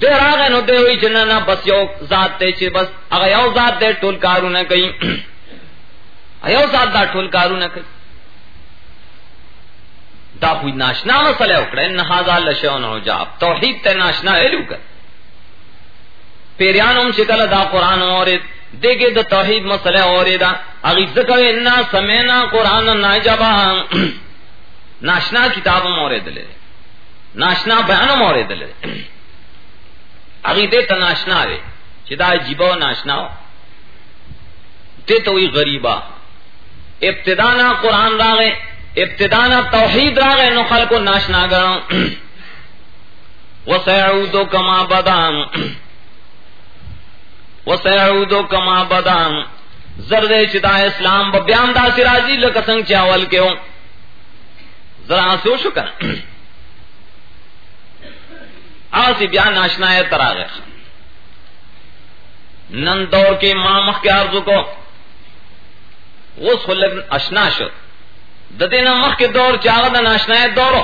دے راغے نو دے ہوئی جننا بس یو ذات تے چھ بس، اگا یو ذات دے ٹول کارو نہ کئی۔ یو ذات دا ٹول کارو نہ کئی۔ دا ہوئی ناشنا مسئلہ اکڑا، ان ہاذا لشون ہو جاب توحید تے ناشنا ایلو کر۔ پیریانم شکل دا قرآن اور دیکھے دا توحید مسئلہ اور دا اگی ذکر انا سمینا قرآن ناجبا ناشنا کتاب مورے دلے ناشنا بیان مورے دلے اگی دے تا ناشنا رے چدا جیبا ناشنا دے تو غریبا ابتدانا قرآن راغے ابتدانا توحید راغے نو خلقو ناشنا گرا وسیعودو کما بدام وسیعودو کما بدام زردے چدا اسلام بیان دا سراجی لکسنگ چاول کے ہوں۔ ذرا سو شو کر آسی بیان ناشنا ہے ترا گیا نن دور کے ماں مخ کے عرض کو، وہ سلگ اشنا شو ددینا مخ کے دور چاغ دا ناشنا ہے دورو۔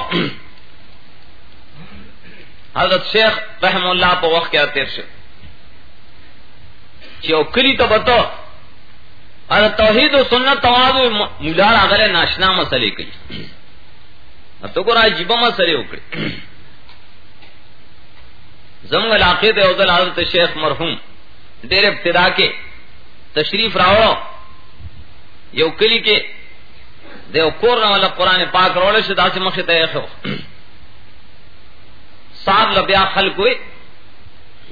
حضرت شیخ رحم اللہ پا وقت کیا تیر شو چیو کلی تو بتو حضرت توحید و سنت توازو ملار آگلے ناشنا مسئلے کئی تو کو راج جیبا مسئلے اکڑے زمگ علاقے دے اوزل حضرت شیخ مرحوم، دیر ابتدا کے تشریف راوڑو، یو کلی کے دیو کور والا قرآن پاک روڑے سے دا سے مخی تیخو سار لبیا خلق ہوئے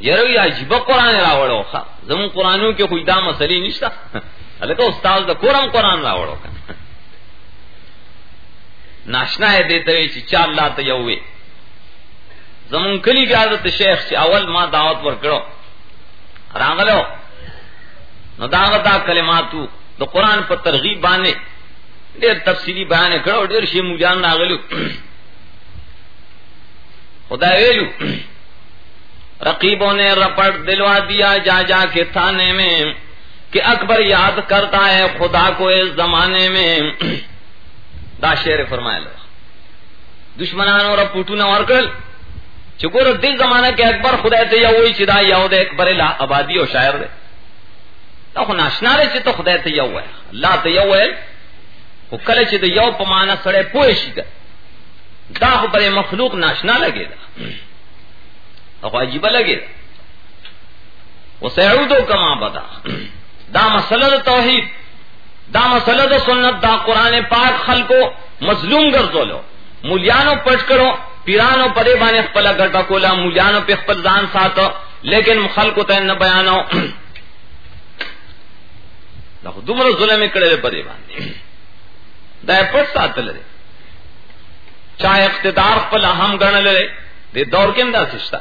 یرو یا جیبا قرآن راوڑو، خوا۔ زمون قرآنوں کے خوی دا مسئلے نشتا۔ حالکہ استاذ دا کورم قرآن راوڑو کھا ناشنا ہے دیتے ہوئے چار اللہ تیوے زمون کلی کی عادت شیخ چی اول ما دعوت ور کرو رانگلو نو دعوتا کلماتو۔ دو قرآن پر ترغیب بانے۔ دیر تفصیلی بیانے کرو دیر شی موجان ناغلو خدا ویلو۔ رقیبوں نے رپٹ دلوا دیا جا جا کے تھانے میں کہ اکبر یاد کرتا ہے خدا کو اس زمانے میں۔ دا شیر فرمائے لو دشمنان اور پوٹو نہ اور کل چکور دل زمانہ کے اکبر خدا تے یا وہی چدا یا دے اکبر لا آبادی اور شاعر دے تو خو ناشنا رے چ تو خدا تے یا ہے اللہ تے یا ہے وہ کل چ یو پمانا سڑے پوئے شی دا خو پر مخلوق ناشنا لگے دا او عجیب لگے دا وسيعود كما بدا. دا مسئلہ توحید. دا مسئلہ سنت، دا قرآن پاک خلقو مظلوم گردولو مولیانو پٹ کرو، پیرانو پدے بانے خپلا گرٹا کولا، مولیانو پہ خپل دان ساتو۔ لیکن خلقو تین نہ بیانو۔ دا دمر ظلم کڑے پدے بانے۔ دا پٹ سات لے۔ چاہے اقتدار خپل اہم گرن لے۔ دے دور کے اندر سشتا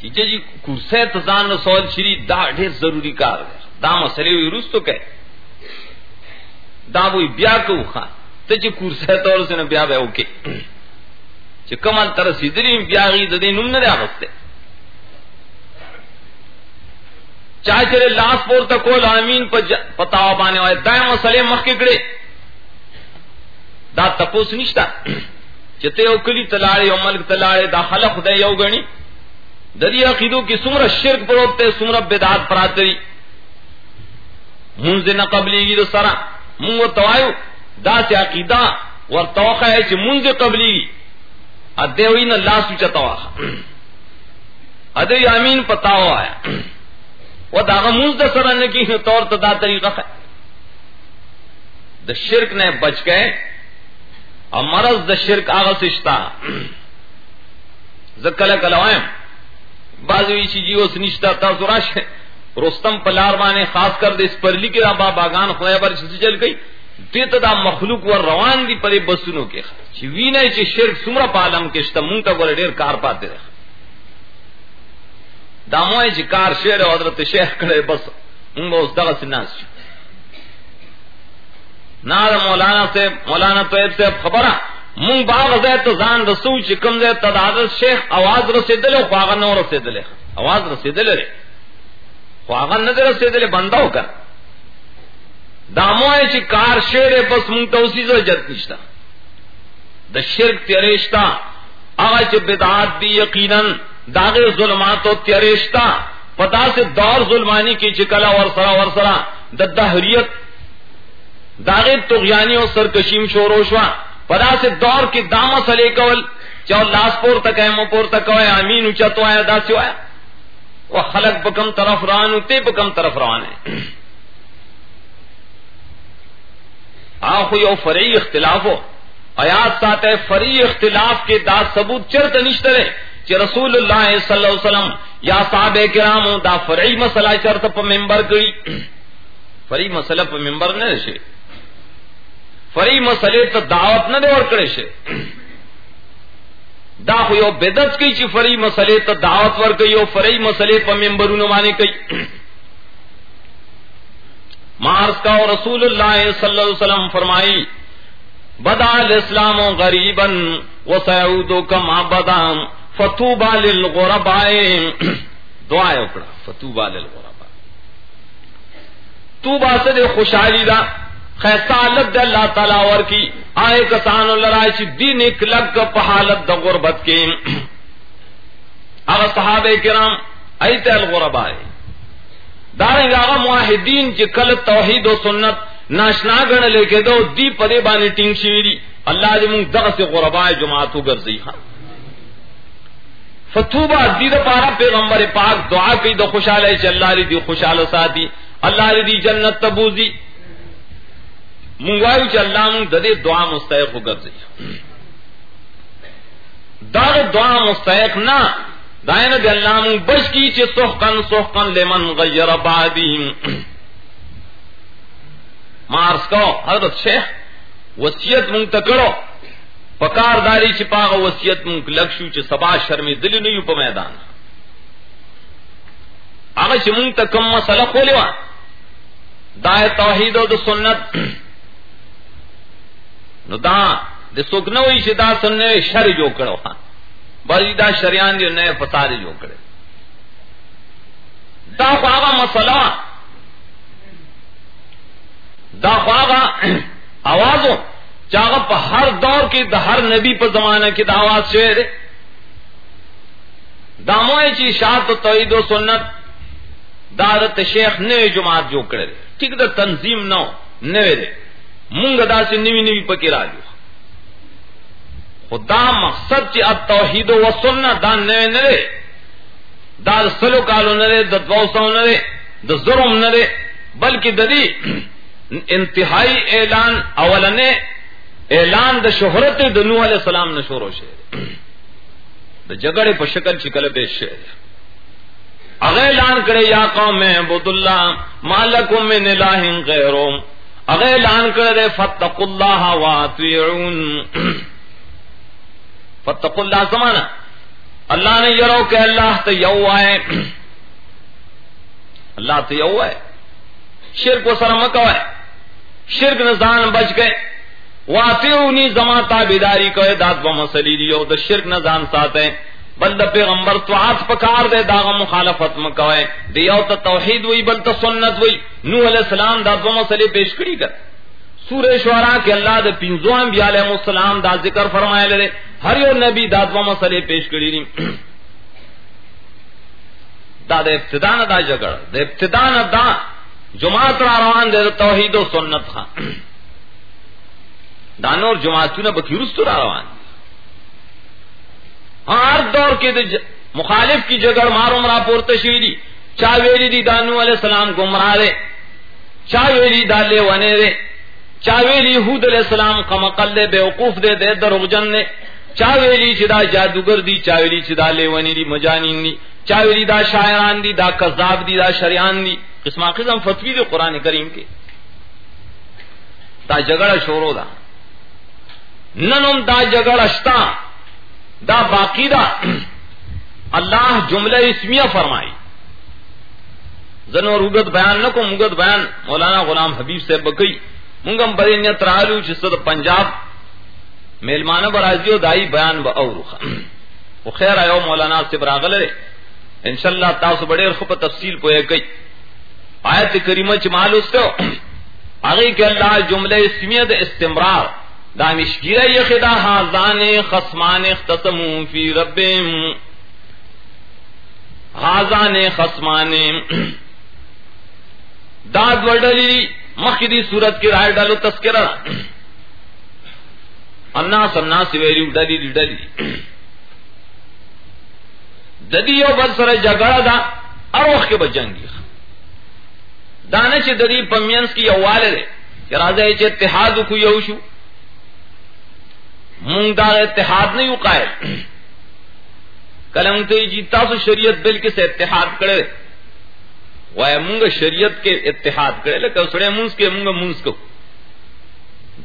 چیچے جی کرسے تزان رسول شری دا ڈھیر ضروری کار دا مسئلے ہوئی روز تو کہ دا وہی بیا کو خان تے چی کرسے طور سے نہ بیا بے اوکے چی کمال تر سیدری بیا غی دے نم نہ دے آغستے چاہے چلے لاس پور تکول آمین پتاو بانے ہوئے دائیں مسئلے مخکڑے دا تپوس نشتا چتے او کلی تلاڑے او ملک تلاڑے دا خلق دے یو گنی دری عقیدوں کی سمر شرک پروتے سمر بدعات پراتری منز نہ قبلی گی تو سرا منگ و توایو دا سے عقیدہ ور توقع ہے چھ منز قبلی ادے ہوئی نہ لا سوچا تواخا ادے امین پتاو آیا وہ داغا منز دا سرا نکی طور تو دا طریقہ ہے دا شرک نے بچ گئے اور مرض دا شرک آغا سشتا زکل کلوائم بازوی چی جی اس نشتا تا زراش ہے رستم پلار بانے خاص کر دے اس پرلی کے رابا باغان خدای بر چیزی چل گئی۔ دیتا دا مخلوق ور روان دی پرے بسنو کے۔ چی وینا چی شرک سمرا پالم کشتا مونتا گولا دیر کار پاتے رہا۔ داموئے چی کار شیر حضرت شیخ کڑے بس۔ ان با اس دغا سناس چی۔ نا دا مولانا سے مولانا طیب سے خبرہ۔ مونگ باغ زید تو زان رسو چی کم زید تدادت شیخ آواز رسیدل و خواغا نو رسیدل آواز رسے دلے رہے رسیدل رے خواغا نو رسیدل بندو کر داموئے چی کار شیر بس مونگ توسی زو جد نشتا دا شرک تیریشتا آغا چی بدعات دی یقینا داغی ظلماتو تیریشتا پتا سے دور ظلمانی کی چکلا ورسرا ورسرا۔ دا دہریت۔ داغی تغیانی و سرکشیم شوروشوا پدا سے دور کی دام سلے کول۔ چاہو لاس پور تک ہے مو پور تک ہے امین اونچا تو آیا، دا سو آیا۔ وہ خلق بکم طرف روان تے بکم طرف روان ہے آخو یو فری اختلاف ہو۔ آیات ساتھ ہے فری اختلاف کے دا ثبوت چرت نشترے چی رسول اللہ صلی اللہ علیہ وسلم یا صحابہ کرام دا فرعی مسئلہ چرت پا ممبر گئی فری مسئلہ پا ممبر نہ رشے۔ فری مسئلے تو دعوت نہ دے اور کرے شے۔ دا خو یو بدت کی چی فری مسئلے تو دعوت ور کئی یو فری مسئلے پا ممبرون مانے کئی مارس کا رسول اللہ صلی اللہ علیہ وسلم فرمائی بدا الاسلام غریبا و سعودو کما بدا فتوبا للغربائے دعائے اکڑا فتوبا للغربائے توبا سے دے خوشحالی دا خیستا حالت دا اللہ تعالیٰ ور کی۔ آئے کسان لڑائی چی دین ایک لگ پا حالت دا غربت کے اگر صحابہ کرام، ایت الغرب آئے دارنگ آغا معاہدین چی کل توحید و سنت ناشنا گن لے کے دو، دی پدے بانی ٹنگ شیری اللہ جی دی منگ دغ سے غربائے جماعتو گرزی ہاں۔ فتوبہ دی دا پارا پیغمبر پاک دعا کی دا خوشحال ہے چی اللہ دی خوشحال ساتھی اللہ دی جنت تبوزی۔ منگوائیو چا اللہ منگ ددے دعا مستحق ہو گرزی دار دعا مستحق نا دائن دے اللہ منگ بش کی چی سحقن سحقن لمن غیر بعدیم مارس کو، حضرت شیخ وسیعت منگ تکڑو پکار داری چی پاغ وسیعت منگ لکشو چی سبا شرمی دلی نیو پا میدان۔ آگا چی منگ تکم مسئلہ خولیوان دائے توحید و دا سنت۔ نو دا د سوک نو چې دا سننے شر جو کړو ها ہاں۔ بل دا شریان دی نه فساد جو کړي دا هغه مسله دا خواغا آوازو۔ چاغا پا ہر دور کی دا ہر نبی پا زمانہ کی دا آواز شوئے داموئے چی شاعت و توحید و سنت دارت شیخ نوے جماعت جو کرے ٹھیک دا تنظیم نو نوے دے۔ مونگ دا سے نوی نوی پکی راجو خدا مقصد چی اب توحید و سنت دا نوے نوے دا سلو کالو نرے دا دو سو نرے دا ظلم نرے بلکہ ددی انتہائی اعلان اولنے اعلان د شہرت د نوح علیہ السلام نے شور و شیر دا جگڑے پر شکل چکل پیش شیر اغه اعلان کرے یا قوم عبد اللہ مالکم من الہ غیرو اغه اعلان کرے فتقوا اللہ واطیعون فتقوا اللہ زمانہ اللہ نے یرو کہ اللہ تو یو آئے۔ اللہ تو یو آئے۔ شرک و سرمک ہے۔ شرک نزان بچ گئے واطعونی زما تابیداری کو داد و مسلی دیو۔ دا شرک نزان ساتے بل دا پیغمبر توعات پکار دے داغ مخالفت مکوئے دیو تا توحید وی بل تا سنت وی نوح علیہ السلام داد و مسلی پیش کری کر۔ سورہ شعراء کے اللہ دے پینزو انبیاء علیہ السلام دا ذکر فرمائے لے ہر یو نبی دا دو مسئلے پیش کری دی۔ دا دا ابتدا نہ دا جگڑ۔ دا ابتدا نہ دا جماعت را روان دے توحید و سنت خان۔ دانور جماعتوں نے بکیرست را روان۔ ہر دور کے مخالف کی جگڑ مارو مرا پورتے شوی دی چاویلی دی دانو علیہ السلام گمراہ دے چاویلی دالے ونے دے چاویلی حود علیہ السلام کمقل دے، بے وقوف دے دے دروغجن نے چاویلی چدا جادوگر دی چاویلی چدا لیونی دی، مجانین دی چاویلی دا شاعران دی، دا کذاب دی، دا شریان دی۔ قسم قسم فتوی دی قرآن کریم کے۔ دا جگڑ شورو دا۔ ننم دا جگڑ اشتا دا باقی دا. اللہ جملہ اسمیہ فرمائی. زنو روگت بیان نکو مگت بیان مولانا غلام حبیب سے بکئی. منگم بڑے نیت رالو چست پنجاب میلمان برازی دائی بیان با او رخا وہ خیر آئے مولانا سے براغل رے انشاءاللہ تاس بڑے رخ تفصیل پوئے گئی آیت کریمہ چ معلوم تو آگے کہ اللہ جملہ اسمیت استمرار. دانش گیرہ یخدا حاضان خصمان اختصمون فی ربیم حاضان خصمان۔ داد وڈلی مخدی صورت کی رائے ڈالو تذکرہ۔ انا سنا سویری ڈلی دی ڈلی۔ ددی یو بل سر جگڑا دا اروخ کے بجنگی دانے چھ ددی پمینس کی یو دے، کہ راجہ چھ اتحاد کو یو شو۔ مونگ دا اتحاد نہیں ہو قائل۔ کلم تو جی تاسو شریعت بل کے سے اتحاد کرے۔ وای مونگ شریعت کے اتحاد کرے لکه سړی مونږ کې مونږ مونږ کو۔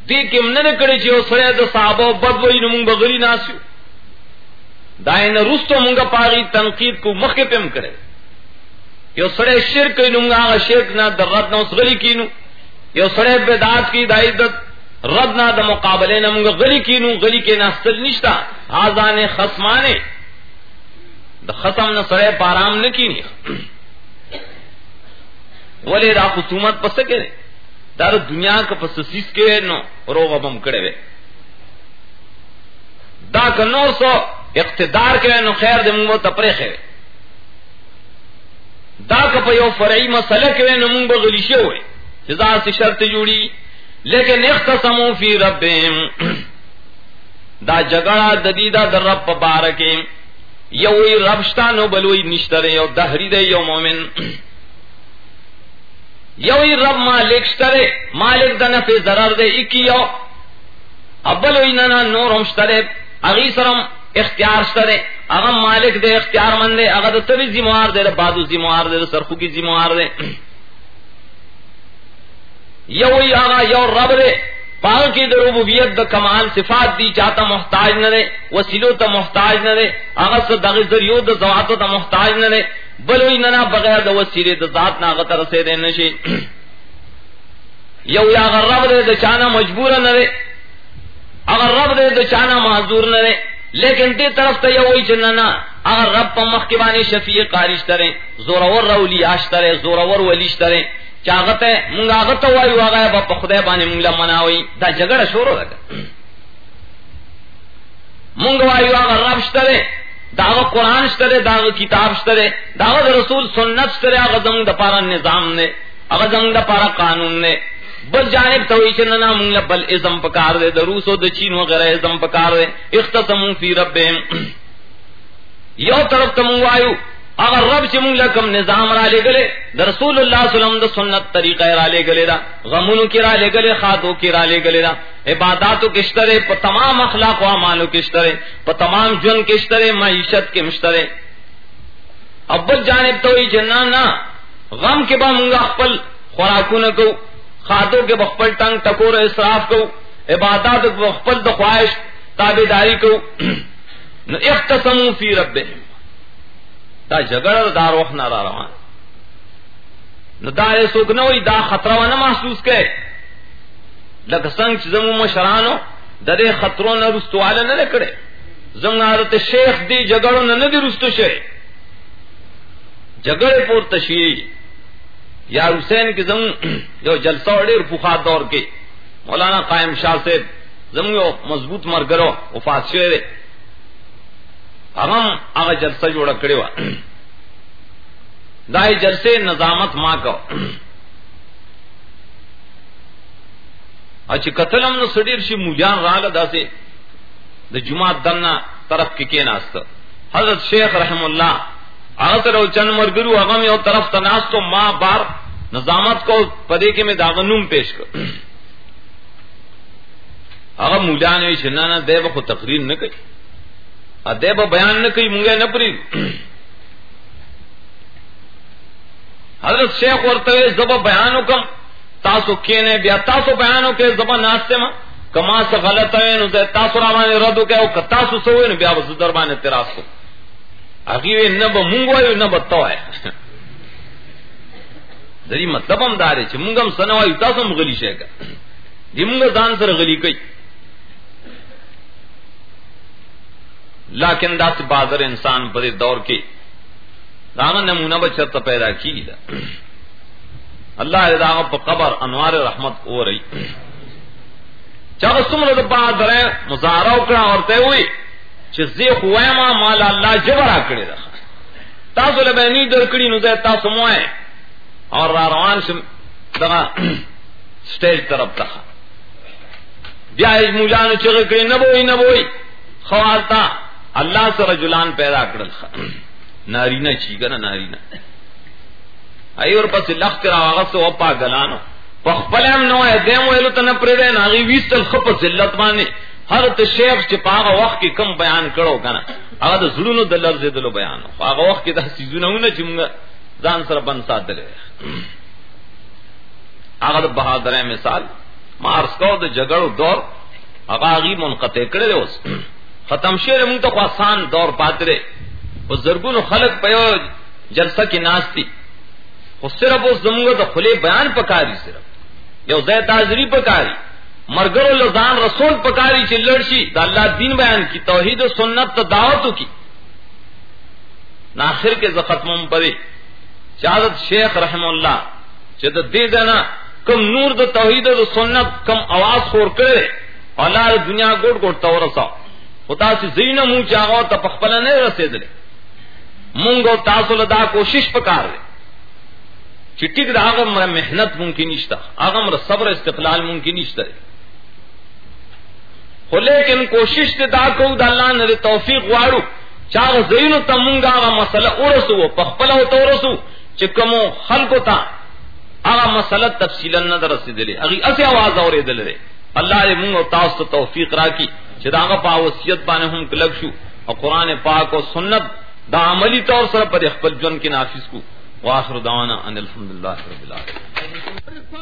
دې کې موږ نه کړی چې سړی د صحابه بد وای نو مونږ بغلی ناسو داین رستو مونږ پاری تنقید کو مخ مخه پم کړي یو سړی شرک نو مونږ هغه شرک نه درت نو سغلی کینو۔ یو سړی بدعت کی دایدت رد نه د مقابله نه مونږ غلی کینو غلی کې ناستل نشتا۔ اذان خصمانه د ختم نه سړی پارام نه کینی۔ ولی دا خصومت پس کے دار دنیا کا پس سیس کے نو روغ بم کڑے وے دا کا نو سو اقتدار کے نو خیر دے منگو تپرے خیر دا کا پا یو فرعی مسئلہ کے نو منگ بغلیشے ہوئے۔ جزا سے شرط جوڑی۔ لیکن اختصمو فی ربیم دا جگڑا ددیدہ در رب بارکیم یوی ربشتانو بلوی نشترے یو دہری دے یو مومن. یو رب مالک شترے مالک دا نفع ضرر دے اکی یو. ابل ویننا نور ہم شترے اغی سرم اختیار شترے اغم مالک دے اختیار مند دے اغا دا تبی زیموار دے بادو زیموار دے سرخو کی زیموار دے یو آغا، یو رب دے۔ پاک کی در ربوبیت دا کمال صفات دی چاہتا محتاج نہ دے، وسیلو تا محتاج نہ دے۔ اغا سا دغی ذریعو دا زواتو تا محتاج نہ دے۔ بلوی ننا بغیر دا وسیلے دا ذات نا غتر سے دے نشی۔ یو یا اگر رب دے دا چانا مجبور نہ دے۔ اگر رب دے دا چانا معذور نہ دے۔ لیکن تی طرف تا یو وی چننا اگر رب پا مخکبانی شفیع قارش ترے، زورور رولی آش ترے زورور ولیش ترے۔ چاغت ہے منگا آغت وائی واغا ہے با خدای بانے منگلا مناوی دا جگڑا شورو لگا منگ وائی واغا رب شترے داغ قرآن شترے داغ کتاب شترے داغ رسول سنت شترے آغا زنگ دا پارا نظام نے آغا زنگ دا پارا قانون نے بل جانب توی چننا منگلا بل ازم پکار دے دا روس و دا چین وغیرہ ازم پکار دے اختصمون فی ربهم. یو طرف تمنگ وایو اگر رب چ منگ لکم نظام را لے گلے، در رسول اللہ صلی اللہ علیہ وسلم دا سنت طریقہ را لے گلے دا، غمونو کی را لے گلے خاتو کی را لے گلے دا۔ عباداتو کشترے پا تمام اخلاق و عمالو کشترے پا تمام جن کشترے معیشت کے مشترے ابل جانب تو ہی جنان نا، غم کے با منگا خپل خوراکو نکو خاتو کے بخپل ٹنگ ٹکور اسراف کو عبادات بخپل دا خواہش تابداری کو۔ اختصمو فی ربهم دا جگڑ دا روح نہ را روان۔ نو دا سوک نو دا خطرہ نہ محسوس کے لگ سنگ زمو مشرانو دا دے خطروں نہ رستو والا نہ لکڑے زمو حضرت شیخ دی جگڑوں نہ دی رستو شے جگڑے پور تشیعی یا حسین کی زمو جو جلسہ وڑے رفوخات دور کے مولانا قائم شاہ سے زمو مضبوط مرگرو وفات شوئے اغم اغا جلسہ جوڑا کرے وا۔ دائی جلسے نظامت ماں کو اچھی قتلم نو سڈیر شی مولیان راگ دا سے دا جماعت دننا طرف کی کے ناست حضرت شیخ رحم اللہ اغت رو چند مرگرو اغم یو طرف تناستو ماں بار نظامت کو پدے کے میں داغنوم پیش کر اغم مولیان وی چھنانا دے بخو تقریر نہ کئی۔ ادے بیان نہ کئی منگے نہ پری۔ حضرت شیخ اور تو زب بیان کم تاسو کینے بیا، تاسو بیانو کے زب ناستے ما۔ کما سے غلط ہے نو دے تاسو راوانے ردو کہ او تاسو سوے نو بیا وز دربانے تراس کو۔ اگیوے نہ ب مونگو ہے نہ بتو ہے دری مطلب ہم دارے چھ، مونگم سنوائی، تاسو مغلی شے کا دی مونگا دان سر غلی کئی۔ لیکن دا سے بازر انسان پر دور کے دانا نمونہ بچت پیدا کی دا۔ اللہ داغ پر قبر انوار رحمت ہو رہی۔ چاہ سمر دا بازر مظاہرہ اکڑا عورتے ہوئی چھ زیخ ویما مالا اللہ جبرا کرے رہا تاسو لبینی درکڑی نو دے، تاسو موائے اور را روان شم دغا سٹیج طرف تخا بیا ایج مولانو چگہ کری نبوئی نبوئی خوالتا اللہ سے رجلان پیدا کرل نارینا چی گنا نارینا ای اور پس لخت را آغاز سے وپا گلانو. پخپل ہم نو ہے دیم ویلو تن پردے ناغی ویستل خپ زلت مانے. ہر ت شیخ چ پاغه وخت کی کم بیان کړو کنه هغه د زړونو د لفظ دلو بیان هغه وخت کې د سيزونه ونه چې موږ ځان سره بن ساتل هغه د بہادر مثال. مارس کو د جګړو دور. هغه غي منقطع کړل اوس ختم شیر منگ تو آسان دور پاترے وہ زرگن خلق پیو جلسہ کی ناستی وہ صرف اس زمگو تو کھلے بیان پکاری صرف. یو زی تاجری پکاری مرگر و لذان رسول پکاری چی لڑشی دا اللہ دین بیان کی، توحید و سنت تو دعوتو کی ناخر کے زختم پرے چادت شیخ رحم اللہ چد دے دینا کم نور دا توحید و سنت کم آواز خور کرے اللہ دنیا گوٹ گوٹ تو رساؤ خدا سے زین منگ چاہا اور تپخلا نہیں رسے دلے منگ اور تاس لدا کوشش پکار لے چٹک دا آغم مر محنت ممکن نشتا آغم را صبر استقلال ممکن نشتا دے خو لیکن کوشش تے دا کو دا اللہ نے توفیق وارو چاہ زینو تا منگا آغا مسئلہ ارسو پخپلہ تا ارسو چکمو خلقو تا آغا مسئلہ تفصیلا نہ درسی دلے اگی اسے آواز اور دل رہے اللہ نے منگ اور تاس توفیق را چې دا هغه په وصیت باندې هم کلک شو او قران پاک او سنت دا عملی طور سره پر خپل جن کې نافذ کو واخر دعوانا ان الحمدللہ رب العالمین۔